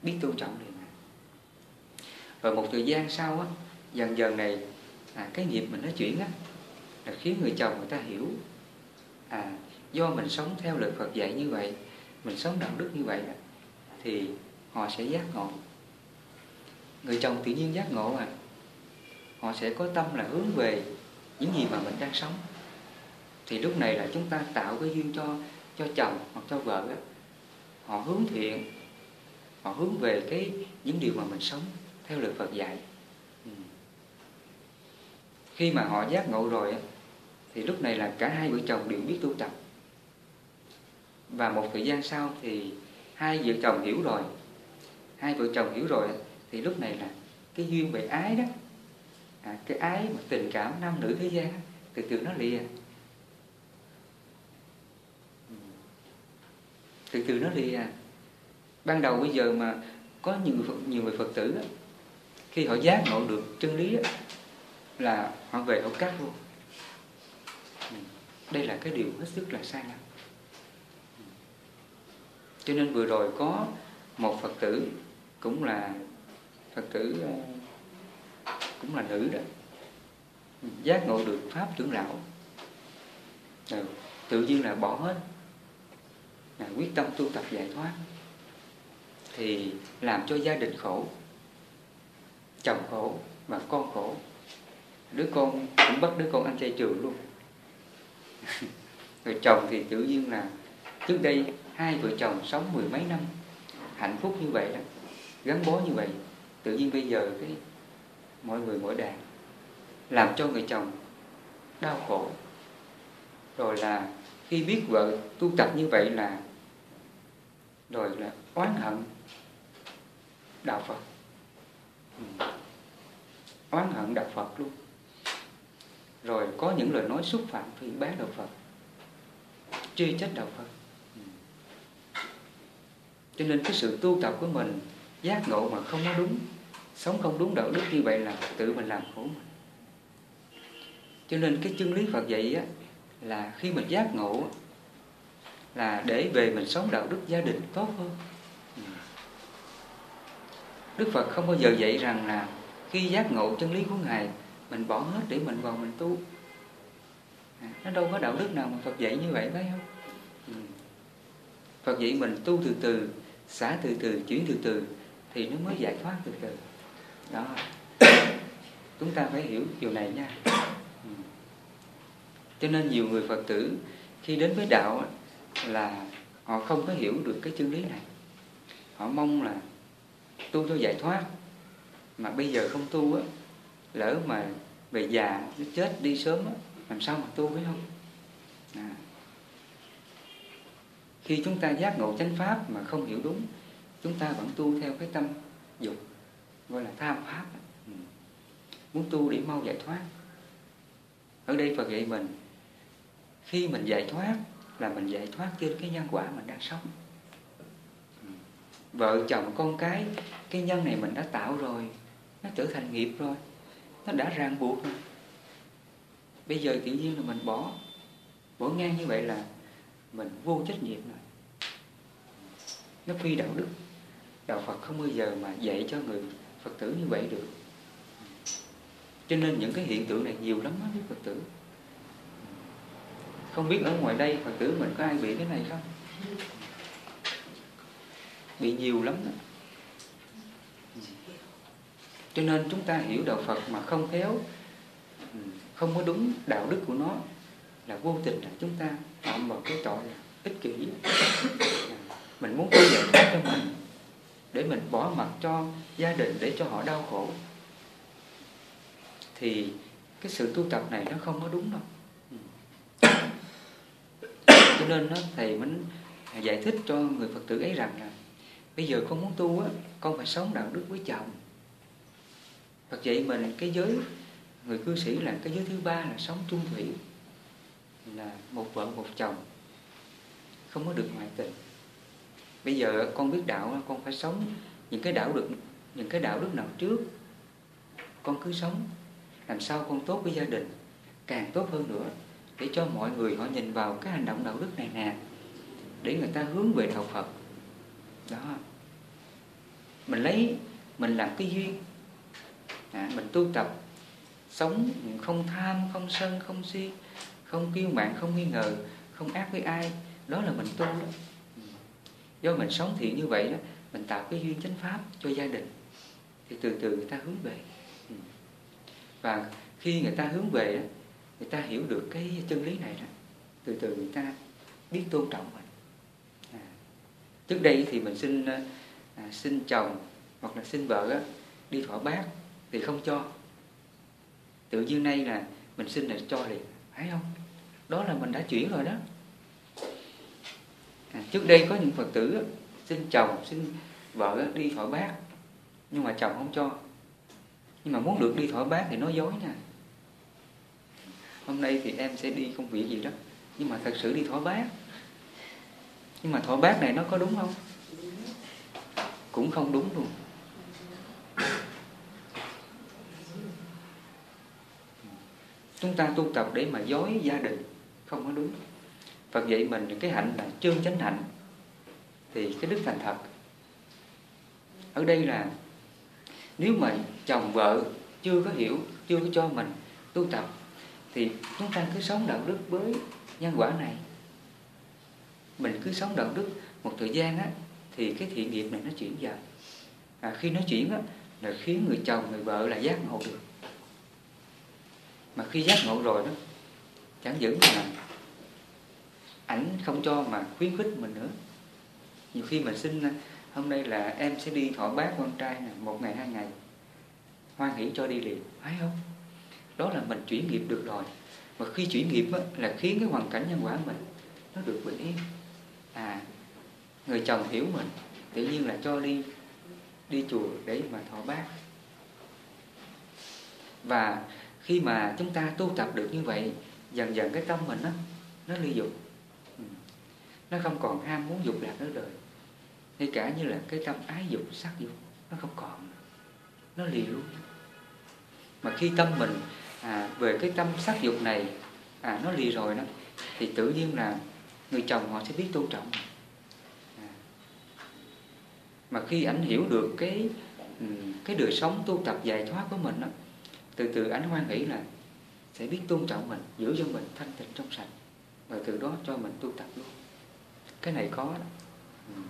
biết tôn trọng liền rồi một thời gian sau á dần dần này à, cái nghiệp mình nó chuyển á là khiến người chồng người ta hiểu à do mình sống theo lời Phật dạy như vậy mình sống đạo đức như vậy thì họ sẽ giác ngộ người chồng tự nhiên giác ngộ à họ sẽ có tâm là hướng về những gì mà mình đang sống thì lúc này là chúng ta tạo cái duyên cho cho chồng hoặc cho vợ đó. họ hướng thiện họ hướng về cái những điều mà mình sống theo lời Phật dạy khi mà họ giác ngộ rồi thì lúc này là cả hai vợ chồng đều biết tu tập. Và một thời gian sau thì hai vợ chồng hiểu rồi hai vợ chồng hiểu rồi thì lúc này là cái duyên về ái đó à, cái ái mà tình cảm nam nữ thế gian từ từ nó lìa. Từ từ nó lìa. Ban đầu bây giờ mà có nhiều nhiều người phật tử khi họ giác ngộ được chân lý là họ về họ cắt luôn. Đây là cái điều hết sức là sai lầm. Cho nên vừa rồi có một phật tử cũng là phật tử ờ, cũng là nữ đó giác ngộ được pháp trưởng lão. Ừ, tự nhiên là bỏ hết là quyết tâm tu tập giải thoát thì làm cho gia đình khổ chồng khổ và con khổ đứa con cũng bắt đứa con ăn chay trường luôn. Rồi chồng thì tự nhiên là trước đây hai vợ chồng sống mười mấy năm hạnh phúc như vậy đó gắn bó như vậy tự nhiên bây giờ cái mọi người mỗi đàn làm cho người chồng đau khổ. Rồi là khi biết vợ tu tập như vậy là rồi là oán hận đạo Phật. Ừ. oán hận đạo Phật luôn rồi có những lời nói xúc phạm phỉ bán đạo Phật. Chê trách đạo Phật. Ừ. Cho nên cái sự tu tập của mình giác ngộ mà không có đúng sống không đúng đạo đức như vậy là tự mình làm khổ mình. Cho nên cái chân lý Phật dạy á, là khi mình giác ngộ là để về mình sống đạo đức gia đình tốt hơn. Ừ. Đức Phật không bao giờ dạy rằng là khi giác ngộ chân lý của Ngài mình bỏ hết để mình vào mình tu. À, nó đâu có đạo đức nào mà Phật dạy như vậy phải không? Ừ. Phật dạy mình tu từ từ xả từ từ chuyển từ từ thì nó mới giải thoát từ từ. Đó. Chúng ta phải hiểu điều này nha. Ừ. cho nên nhiều người phật tử khi đến với đạo là họ không có hiểu được cái chân lý này. Họ mong là tu cho giải thoát. Mà bây giờ không tu á lỡ mà về già nó chết đi sớm đó, làm sao mà tu phải không à. khi chúng ta giác ngộ chánh pháp mà không hiểu đúng chúng ta vẫn tu theo cái tâm dục gọi là tham pháp ừ. muốn tu để mau giải thoát ở đây Phật dạy mình khi mình giải thoát là mình giải thoát trên cái nhân quả mình đang sống ừ. vợ chồng con cái cái nhân này mình đã tạo rồi nó trở thành nghiệp rồi nó đã ràng buộc rồi. Bây giờ tự nhiên là mình bỏ bỏ ngang như vậy là mình vô trách nhiệm rồi. Nó phi đạo đức. Đạo Phật không bao giờ mà dạy cho người Phật tử như vậy được. Cho nên những cái hiện tượng này nhiều lắm đó với Phật tử. Không biết ở ngoài đây Phật tử mình có ai bị cái này không? Bị nhiều lắm đó cho nên chúng ta hiểu đạo Phật mà không khéo ừ, không có đúng đạo đức của nó là vô tình là chúng ta phạm vào cái tội là ích kỷ. À, mình muốn có dạy thoát cho mình để mình bỏ mặt cho gia đình, để cho họ đau khổ, thì cái sự tu tập này nó không có đúng đâu. Ừ. Cho nên đó thầy mới giải thích cho người phật tử ấy rằng là bây giờ con muốn tu á, con phải sống đạo đức với chồng. Phật dạy mình cái giới người cư sĩ là cái giới thứ ba là sống chung thủy, là một vợ, một chồng, không có được ngoại tình. Bây giờ con biết đạo con phải sống những cái đạo đức những cái đạo đức nào trước con cứ sống, làm sao con tốt với gia đình, càng tốt hơn nữa, để cho mọi người họ nhìn vào cái hành động đạo đức này nè, để người ta hướng về đạo Phật. Đó. Mình lấy, mình làm cái duyên à, mình tu tập sống không tham không sân không si không kiêu mạn không nghi ngờ không ác với ai đó là mình tu đó. Do mình sống thiện như vậy đó mình tạo cái duyên chánh pháp cho gia đình thì từ từ người ta hướng về. Ừ. Và khi người ta hướng về đó, người ta hiểu được cái chân lý này đó từ từ người ta biết tôn trọng mình. À. trước đây thì mình xin à, xin chồng hoặc là xin vợ đó, đi thọ bát thì không cho. Tự nhiên nay là mình xin là cho liền. Thấy không? Đó là mình đã chuyển rồi đó. À, trước đây có những phật tử xin chồng xin vợ đi thọ bát nhưng mà chồng không cho. Nhưng mà muốn được đi thọ bát thì nói dối nha hôm nay thì em sẽ đi công việc gì đó nhưng mà thật sự đi thọ bát. Nhưng mà thọ bát này nó có đúng không? Cũng không đúng luôn. Chúng ta tu tập để mà dối gia đình không có đúng. Phật dạy mình cái hạnh là chương chánh hạnh. Thì cái đức thành thật. Ở đây là nếu mà chồng vợ chưa có hiểu chưa có cho mình tu tập thì chúng ta cứ sống đạo đức với nhân quả này. Mình cứ sống đạo đức một thời gian á thì cái thiện nghiệp này nó chuyển dần. À, khi nó chuyển á là khiến người chồng người vợ là giác ngộ được mà khi giác ngộ rồi đó chẳng những là ảnh không cho mà khuyến khích mình nữa. Nhiều khi mình xin à, hôm nay là em sẽ đi thọ bác con trai này, một ngày hai ngày hoan hỷ cho đi liền. Phải không? Đó là mình chuyển nghiệp được rồi. Mà khi chuyển nghiệp á, là khiến cái hoàn cảnh nhân quả mình nó được bình yên. À người chồng hiểu mình tự nhiên là cho đi đi chùa để mà thọ bác và khi mà chúng ta tu tập được như vậy dần dần cái tâm mình nó nó ly dục. Ừ. Nó không còn ham muốn dục lạc nữa rồi. ngay cả như là cái tâm ái dục sắc dục nó không còn. Nó lì luôn mà khi tâm mình à, về cái tâm sắc dục này à, nó lì rồi đó thì tự nhiên là người chồng họ sẽ biết tôn trọng. À. mà khi ảnh hiểu được cái ừ, cái đời sống tu tập giải thoát của mình đó, từ từ anh hoan nghĩ là sẽ biết tôn trọng mình giữ cho mình thanh tịnh trong sạch. Và từ đó cho mình tu tập luôn. Cái này có đó. Ừ.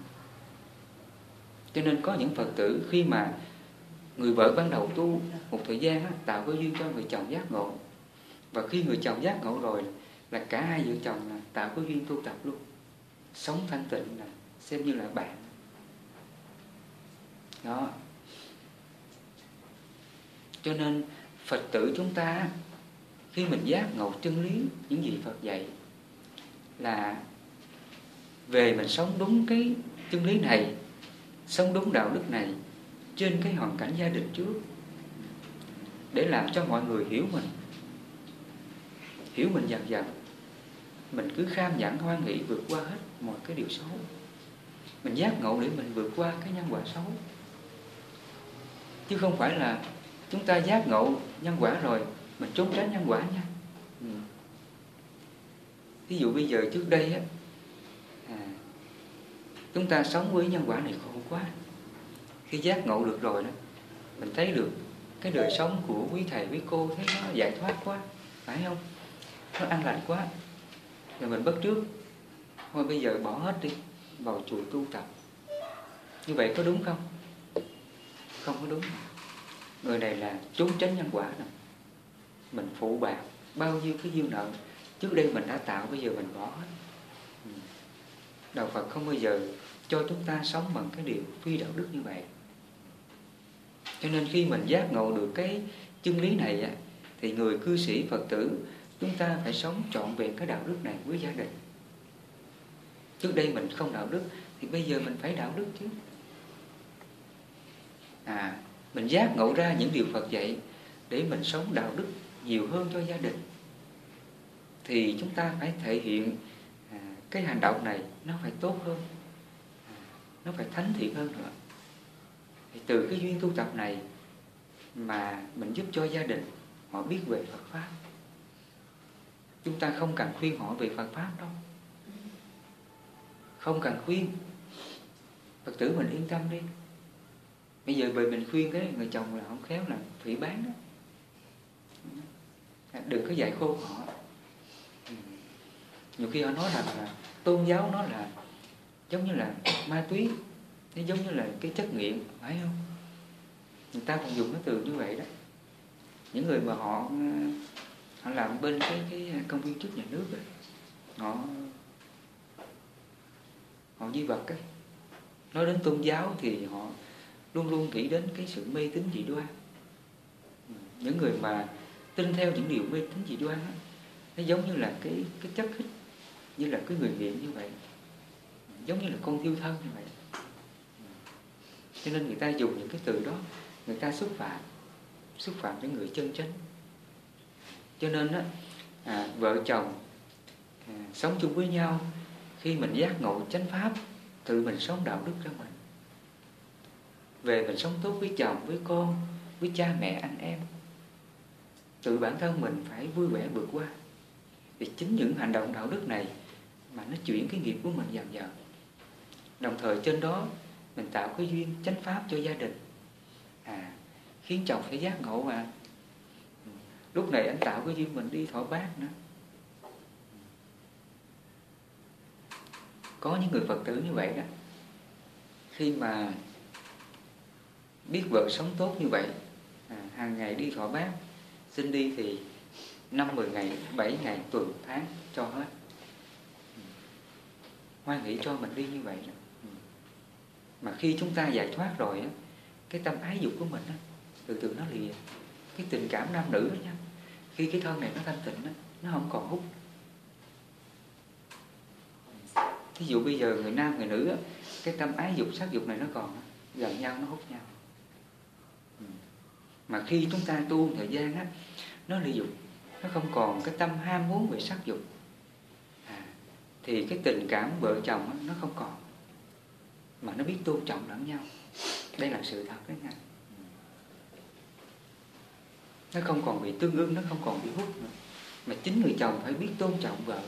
cho nên có những phật tử khi mà người vợ ban đầu tu một thời gian á, tạo cơ duyên cho người chồng giác ngộ. Và khi người chồng giác ngộ rồi là cả hai vợ chồng là tạo cơ duyên tu tập luôn. Sống thanh tịnh là xem như là bạn. Đó. Cho nên phật tử chúng ta, khi mình giác ngộ chân lý, những gì phật dạy, là về mình sống đúng cái chân lý này, sống đúng đạo đức này, trên cái hoàn cảnh gia đình trước, để làm cho mọi người hiểu mình hiểu mình dần dần. Mình cứ kham nhẫn hoan nghị vượt qua hết mọi cái điều xấu. Mình giác ngộ để mình vượt qua cái nhân quả xấu. Chứ không phải là chúng ta giác ngộ nhân quả rồi mình trốn tránh nhân quả nha. Ừ. Ví dụ bây giờ trước đây á à, chúng ta sống với nhân quả này khổ quá. Khi giác ngộ được rồi đó mình thấy được cái đời sống của quý thầy quý cô thấy nó giải thoát quá phải không? Nó an lành quá. Rồi mình bất trước. Thôi bây giờ bỏ hết đi vào chùa tu tập. Như vậy có đúng không? Không có đúng người này là trốn tránh nhân quả nè mình phụ bạc bao nhiêu cái duyên nợ. Trước đây mình đã tạo bây giờ mình bỏ hết. Ừ. Đạo Phật không bao giờ cho chúng ta sống bằng cái điều phi đạo đức như vậy. Cho nên khi mình giác ngộ được cái chân lý này á, thì người cư sĩ Phật tử chúng ta phải sống trọn vẹn cái đạo đức này với gia đình. Trước đây mình không đạo đức thì bây giờ mình phải đạo đức chứ. À mình giác ngộ ra những điều Phật dạy để mình sống đạo đức nhiều hơn cho gia đình. Thì chúng ta phải thể hiện à, cái hành động này nó phải tốt hơn à, nó phải thánh thiện hơn nữa. Thì từ cái duyên tu tập này mà mình giúp cho gia đình, họ biết về Phật pháp. Chúng ta không cần khuyên họ về Phật pháp đâu. Không cần khuyên. Phật tử mình yên tâm đi bây giờ về mình khuyên cái người chồng là không khéo là phỉ bán đó. Đừng có dạy khô họ. Ừ. Nhiều khi họ nói rằng là tôn giáo nó là giống như là ma túy nó giống như là cái chất nghiện phải không? Người ta còn dùng cái từ như vậy đó. Những người mà họ họ làm bên cái cái công viên chức nhà nước đó, họ họ di vật ấy nói đến tôn giáo thì họ luôn luôn nghĩ đến cái sự mê tín dị đoan. Những người mà tin theo những điều mê tín dị đoan đó, nó giống như là cái cái chất hít như là cái người nghiện như vậy. Giống như là con thiêu thân như vậy. Cho nên người ta dùng những cái từ đó người ta xúc phạm xúc phạm những người chân chánh. Cho nên đó, à, vợ chồng à, sống chung với nhau khi mình giác ngộ chánh pháp tự mình sống đạo đức ra ngoài về mình sống tốt với chồng, với con, với cha mẹ, anh em. Tự bản thân mình phải vui vẻ vượt qua. Vì chính những hành động đạo đức này mà nó chuyển cái nghiệp của mình dần dần. Đồng thời trên đó mình tạo cái duyên chánh pháp cho gia đình. À khiến chồng phải giác ngộ mà. Lúc này anh tạo cái duyên mình đi thọ bát nữa. Có những người phật tử như vậy đó. Khi mà biết vợ sống tốt như vậy. À, hàng ngày đi thọ bát xin đi thì năm mười ngày bảy ngày tuần tháng cho hết. Ừ. Hoan nghĩ cho mình đi như vậy đó. Ừ. mà khi chúng ta giải thoát rồi á cái tâm ái dục của mình á từ từ nó lìa. Cái tình cảm nam nữ đó nha khi cái thân này nó thanh tịnh á nó không còn hút. Thí dụ bây giờ người nam người nữ á cái tâm ái dục sắc dục này nó còn gần nhau nó hút nhau mà khi chúng ta tu thời gian á nó lợi dục nó không còn cái tâm ham muốn về sắc dục. À, thì cái tình cảm vợ chồng á, nó không còn. Mà nó biết tôn trọng lẫn nhau. Đây là sự thật đấy nha. Nó không còn bị tương ưng nó không còn bị hút nữa. Mà chính người chồng phải biết tôn trọng vợ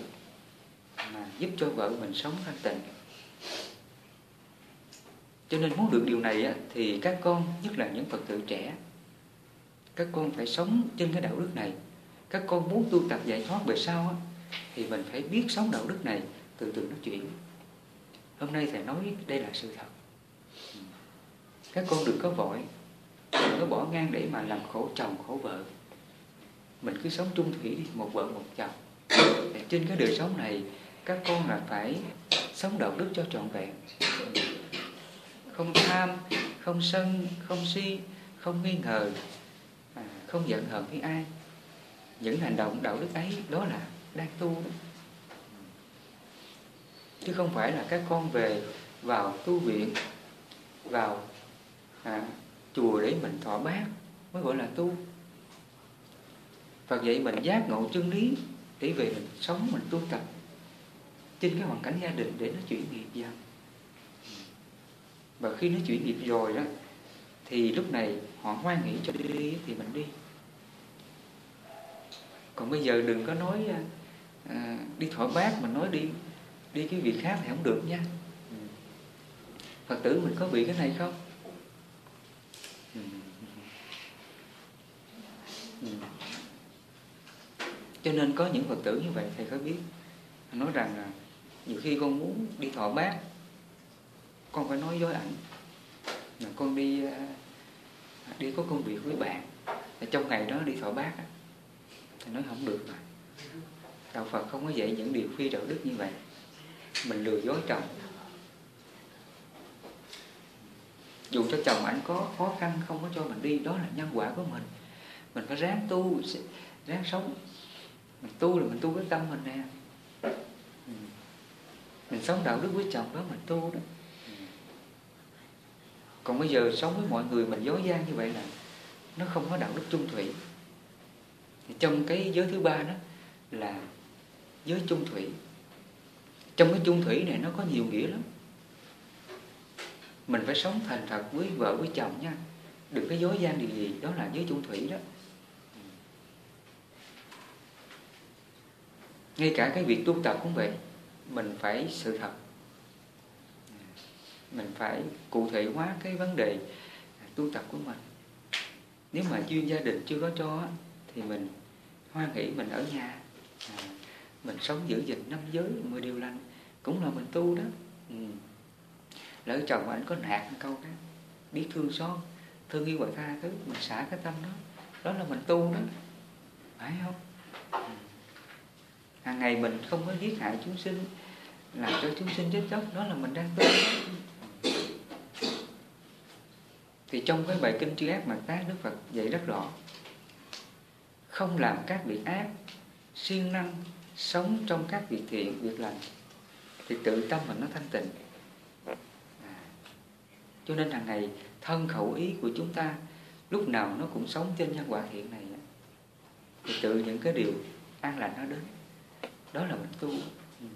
mà giúp cho vợ mình sống thanh tịnh. Cho nên muốn được điều này á, thì các con nhất là những phật tử trẻ các con phải sống trên cái đạo đức này. Các con muốn tu tập giải thoát về sau á, thì mình phải biết sống đạo đức này từ từ nó chuyển. Hôm nay thầy nói đây là sự thật. Các con đừng có vội đừng có bỏ ngang để mà làm khổ chồng khổ vợ. Mình cứ sống trung thủy đi một vợ một chồng. Để trên cái đời sống này các con là phải sống đạo đức cho trọn vẹn. Không tham không sân không si không nghi ngờ không giận hờn với ai. Những hành động đạo đức ấy đó là đang tu. Đó chứ không phải là các con về vào tu viện vào à, chùa để mình thọ bát mới gọi là tu. Phật dạy mình giác ngộ chân lý để về mình sống mình tu tập trên cái hoàn cảnh gia đình để nó chuyển nghiệp dần. Và khi nó chuyển nghiệp rồi đó thì lúc này họ hoan nghĩ cho đi thì mình đi còn bây giờ đừng có nói à, à đi thổi bát mà nói đi đi cái việc khác thì không được nha. Phật tử mình có bị cái này không? Cho nên có những Phật tử như vậy thầy có biết nói rằng là nhiều khi con muốn đi thọ bát con phải nói với ảnh. Là con đi à, đi có công việc với bạn trong ngày đó đi thọ bát thì nói không được rồi đạo Phật không có dạy những điều phi đạo đức như vậy. Mình lừa dối chồng. Dù cho chồng ảnh có khó khăn, không có cho mình đi, đó là nhân quả của mình. Mình phải ráng tu, ráng sống. Mình tu là mình tu cái tâm mình nè. Ừ. Mình sống đạo đức với chồng đó, mình tu đó. Còn bây giờ sống với mọi người mình dối gian như vậy là nó không có đạo đức trung thủy trong cái giới thứ ba đó là giới chung thủy. Trong cái chung thủy này nó có nhiều nghĩa lắm. Mình phải sống thành thật với vợ, với chồng nha. Đừng có dối gian điều gì, đó là giới chung thủy đó. Ngay cả cái việc tu tập cũng vậy, mình phải sự thật. Mình phải cụ thể hóa cái vấn đề tu tập của mình. Nếu mà chuyên gia đình chưa có cho thì mình hoan hỷ mình ở nhà à, mình sống giữ gìn năm giới mười điều lành cũng là mình tu đó. Ừ. lỡ chồng anh có nạt một câu đó biết thương xót thương yêu và tha thứ mình xả cái tâm đó. Đó là mình tu đó. Phải không? Ừ. hàng ngày mình không có giết hại chúng sinh làm cho chúng sinh chết chóc đó là mình đang tu thì trong cái bài kinh chư ác mà tác Đức Phật dạy rất rõ không làm các việc ác, siêng năng sống trong các việc thiện, việc lành, thì tự tâm mình nó thanh tịnh à. cho nên hàng ngày thân khẩu ý của chúng ta lúc nào nó cũng sống trên nhân quả thiện này thì tự những cái điều an lành nó đến đó là mình tu ừ.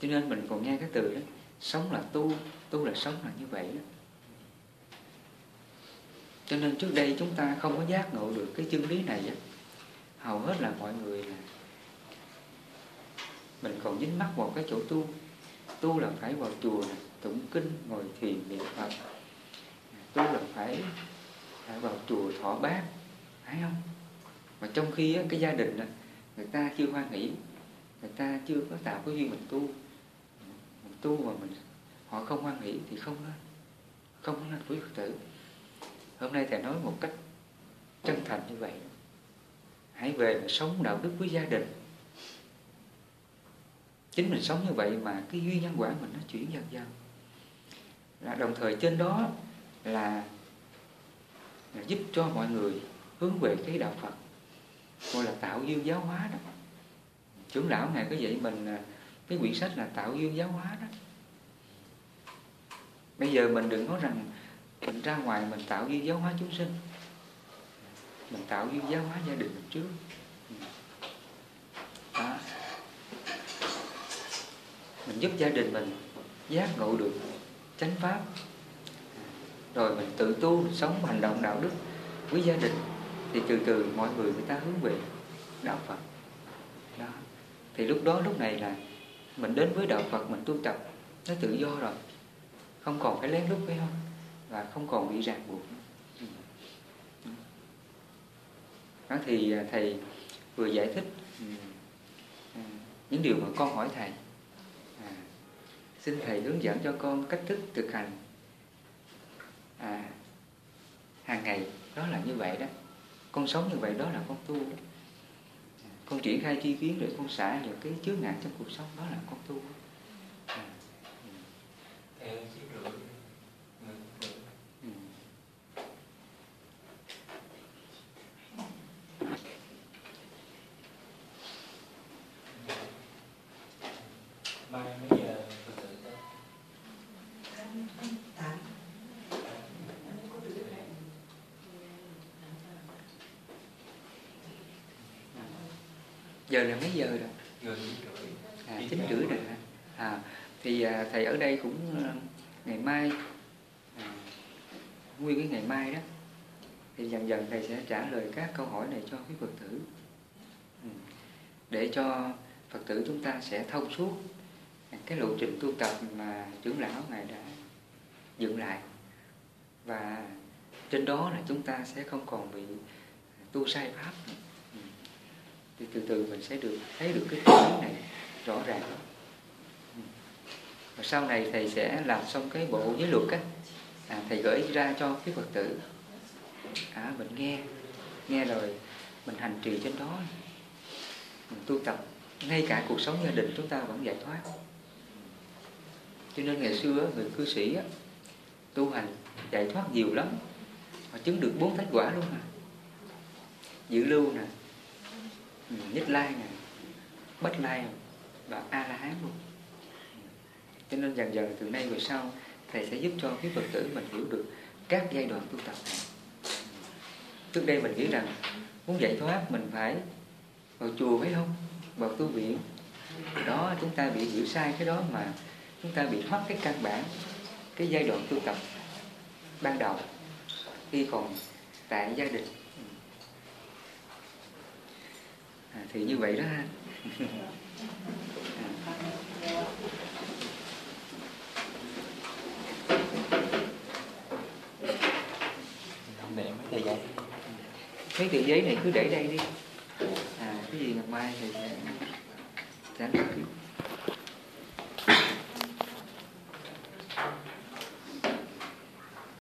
cho nên mình còn nghe cái từ đó, sống là tu tu là sống là như vậy đó cho nên trước đây chúng ta không có giác ngộ được cái chân lý này á. Hầu hết là mọi người là mình còn dính mắc vào cái chỗ tu. Tu là phải vào chùa này, tụng kinh ngồi thiền niệm phật. Tu là phải, phải vào chùa thọ bát phải không? Mà trong khi á, cái gia đình á, người ta chưa hoan hỷ người ta chưa có tạo cái duyên mình tu. Mình tu mà mình họ không hoan hỷ thì không nên không nên quý phật tử hôm nay thầy nói một cách chân thành như vậy. Hãy về mà sống đạo đức với gia đình. Chính mình sống như vậy mà cái duyên nhân quả mình nó chuyển dần dần. Là đồng thời trên đó là, là giúp cho mọi người hướng về cái đạo Phật gọi là tạo duyên giáo hóa đó. Trưởng lão ngài có dạy mình à, cái quyển sách là tạo duyên giáo hóa đó. Bây giờ mình đừng nói rằng mình ra ngoài mình tạo duyên giáo hóa chúng sinh. Mình tạo duyên giáo hóa gia đình mình trước. Đó. mình giúp gia đình mình giác ngộ được chánh pháp. Rồi mình tự tu, mình sống hành động đạo đức với gia đình. Thì từ từ mọi người người ta hướng về đạo Phật. Đó. Thì lúc đó, lúc này là mình đến với đạo Phật, mình tu tập. Nó tự do rồi. Không còn phải lén lút, phải không? Và không còn bị ràng buộc đó ừ. thì à, thầy vừa giải thích ừ, à, những điều mà con hỏi thầy. À, xin thầy hướng dẫn cho con cách thức thực hành à, hàng ngày. Đó là như vậy đó. Con sống như vậy đó là con tu đó. À, con triển khai chi kiến để con xả những cái chướng ngại trong cuộc sống đó là con tu à, ừ theo chiến lược ừ. mai mấy giờ Phật tử tới giờ là mấy giờ rồi? Gần chín rưỡi. À, chín rưỡi rồi à, thì à, thầy ở đây cũng à, ngày mai. À, nguyên cái ngày mai đó. Thì dần dần thầy sẽ trả lời các câu hỏi này cho quý phật tử. Ừ. để cho phật tử chúng ta sẽ thông suốt cái lộ trình tu tập mà trưởng lão ngài đã dựng lại. Và trên đó là chúng ta sẽ không còn bị tu sai pháp nữa. Thì từ từ mình sẽ được thấy được cái chân này rõ ràng. Và sau này thầy sẽ làm xong cái bộ giới luật á. À, thầy gửi ra cho cái phật tử. À, mình nghe nghe rồi mình hành trì trên đó. Mình tu tập. Ngay cả cuộc sống gia đình chúng ta vẫn giải thoát. Cho nên ngày xưa người cư sĩ á, tu hành giải thoát nhiều lắm. Họ chứng được bốn thánh quả luôn mà. Dự lưu nè nhất lai này, bất lai và a la hán luôn. Cho nên dần dần từ nay về sau, thầy sẽ giúp cho quý phật tử mình hiểu được các giai đoạn tu tập này. Trước đây mình nghĩ rằng, muốn giải thoát mình phải vào chùa phải không? Vào tu viện. Đó, chúng ta bị hiểu sai cái đó mà chúng ta bị thoát cái căn bản, cái giai đoạn tu tập ban đầu. Khi còn tại gia đình à, thì như vậy đó. Ha để mấy tờ giấy. Mấy tờ giấy này cứ để đây đi. À cái gì ngày mai thì sẽ sẽ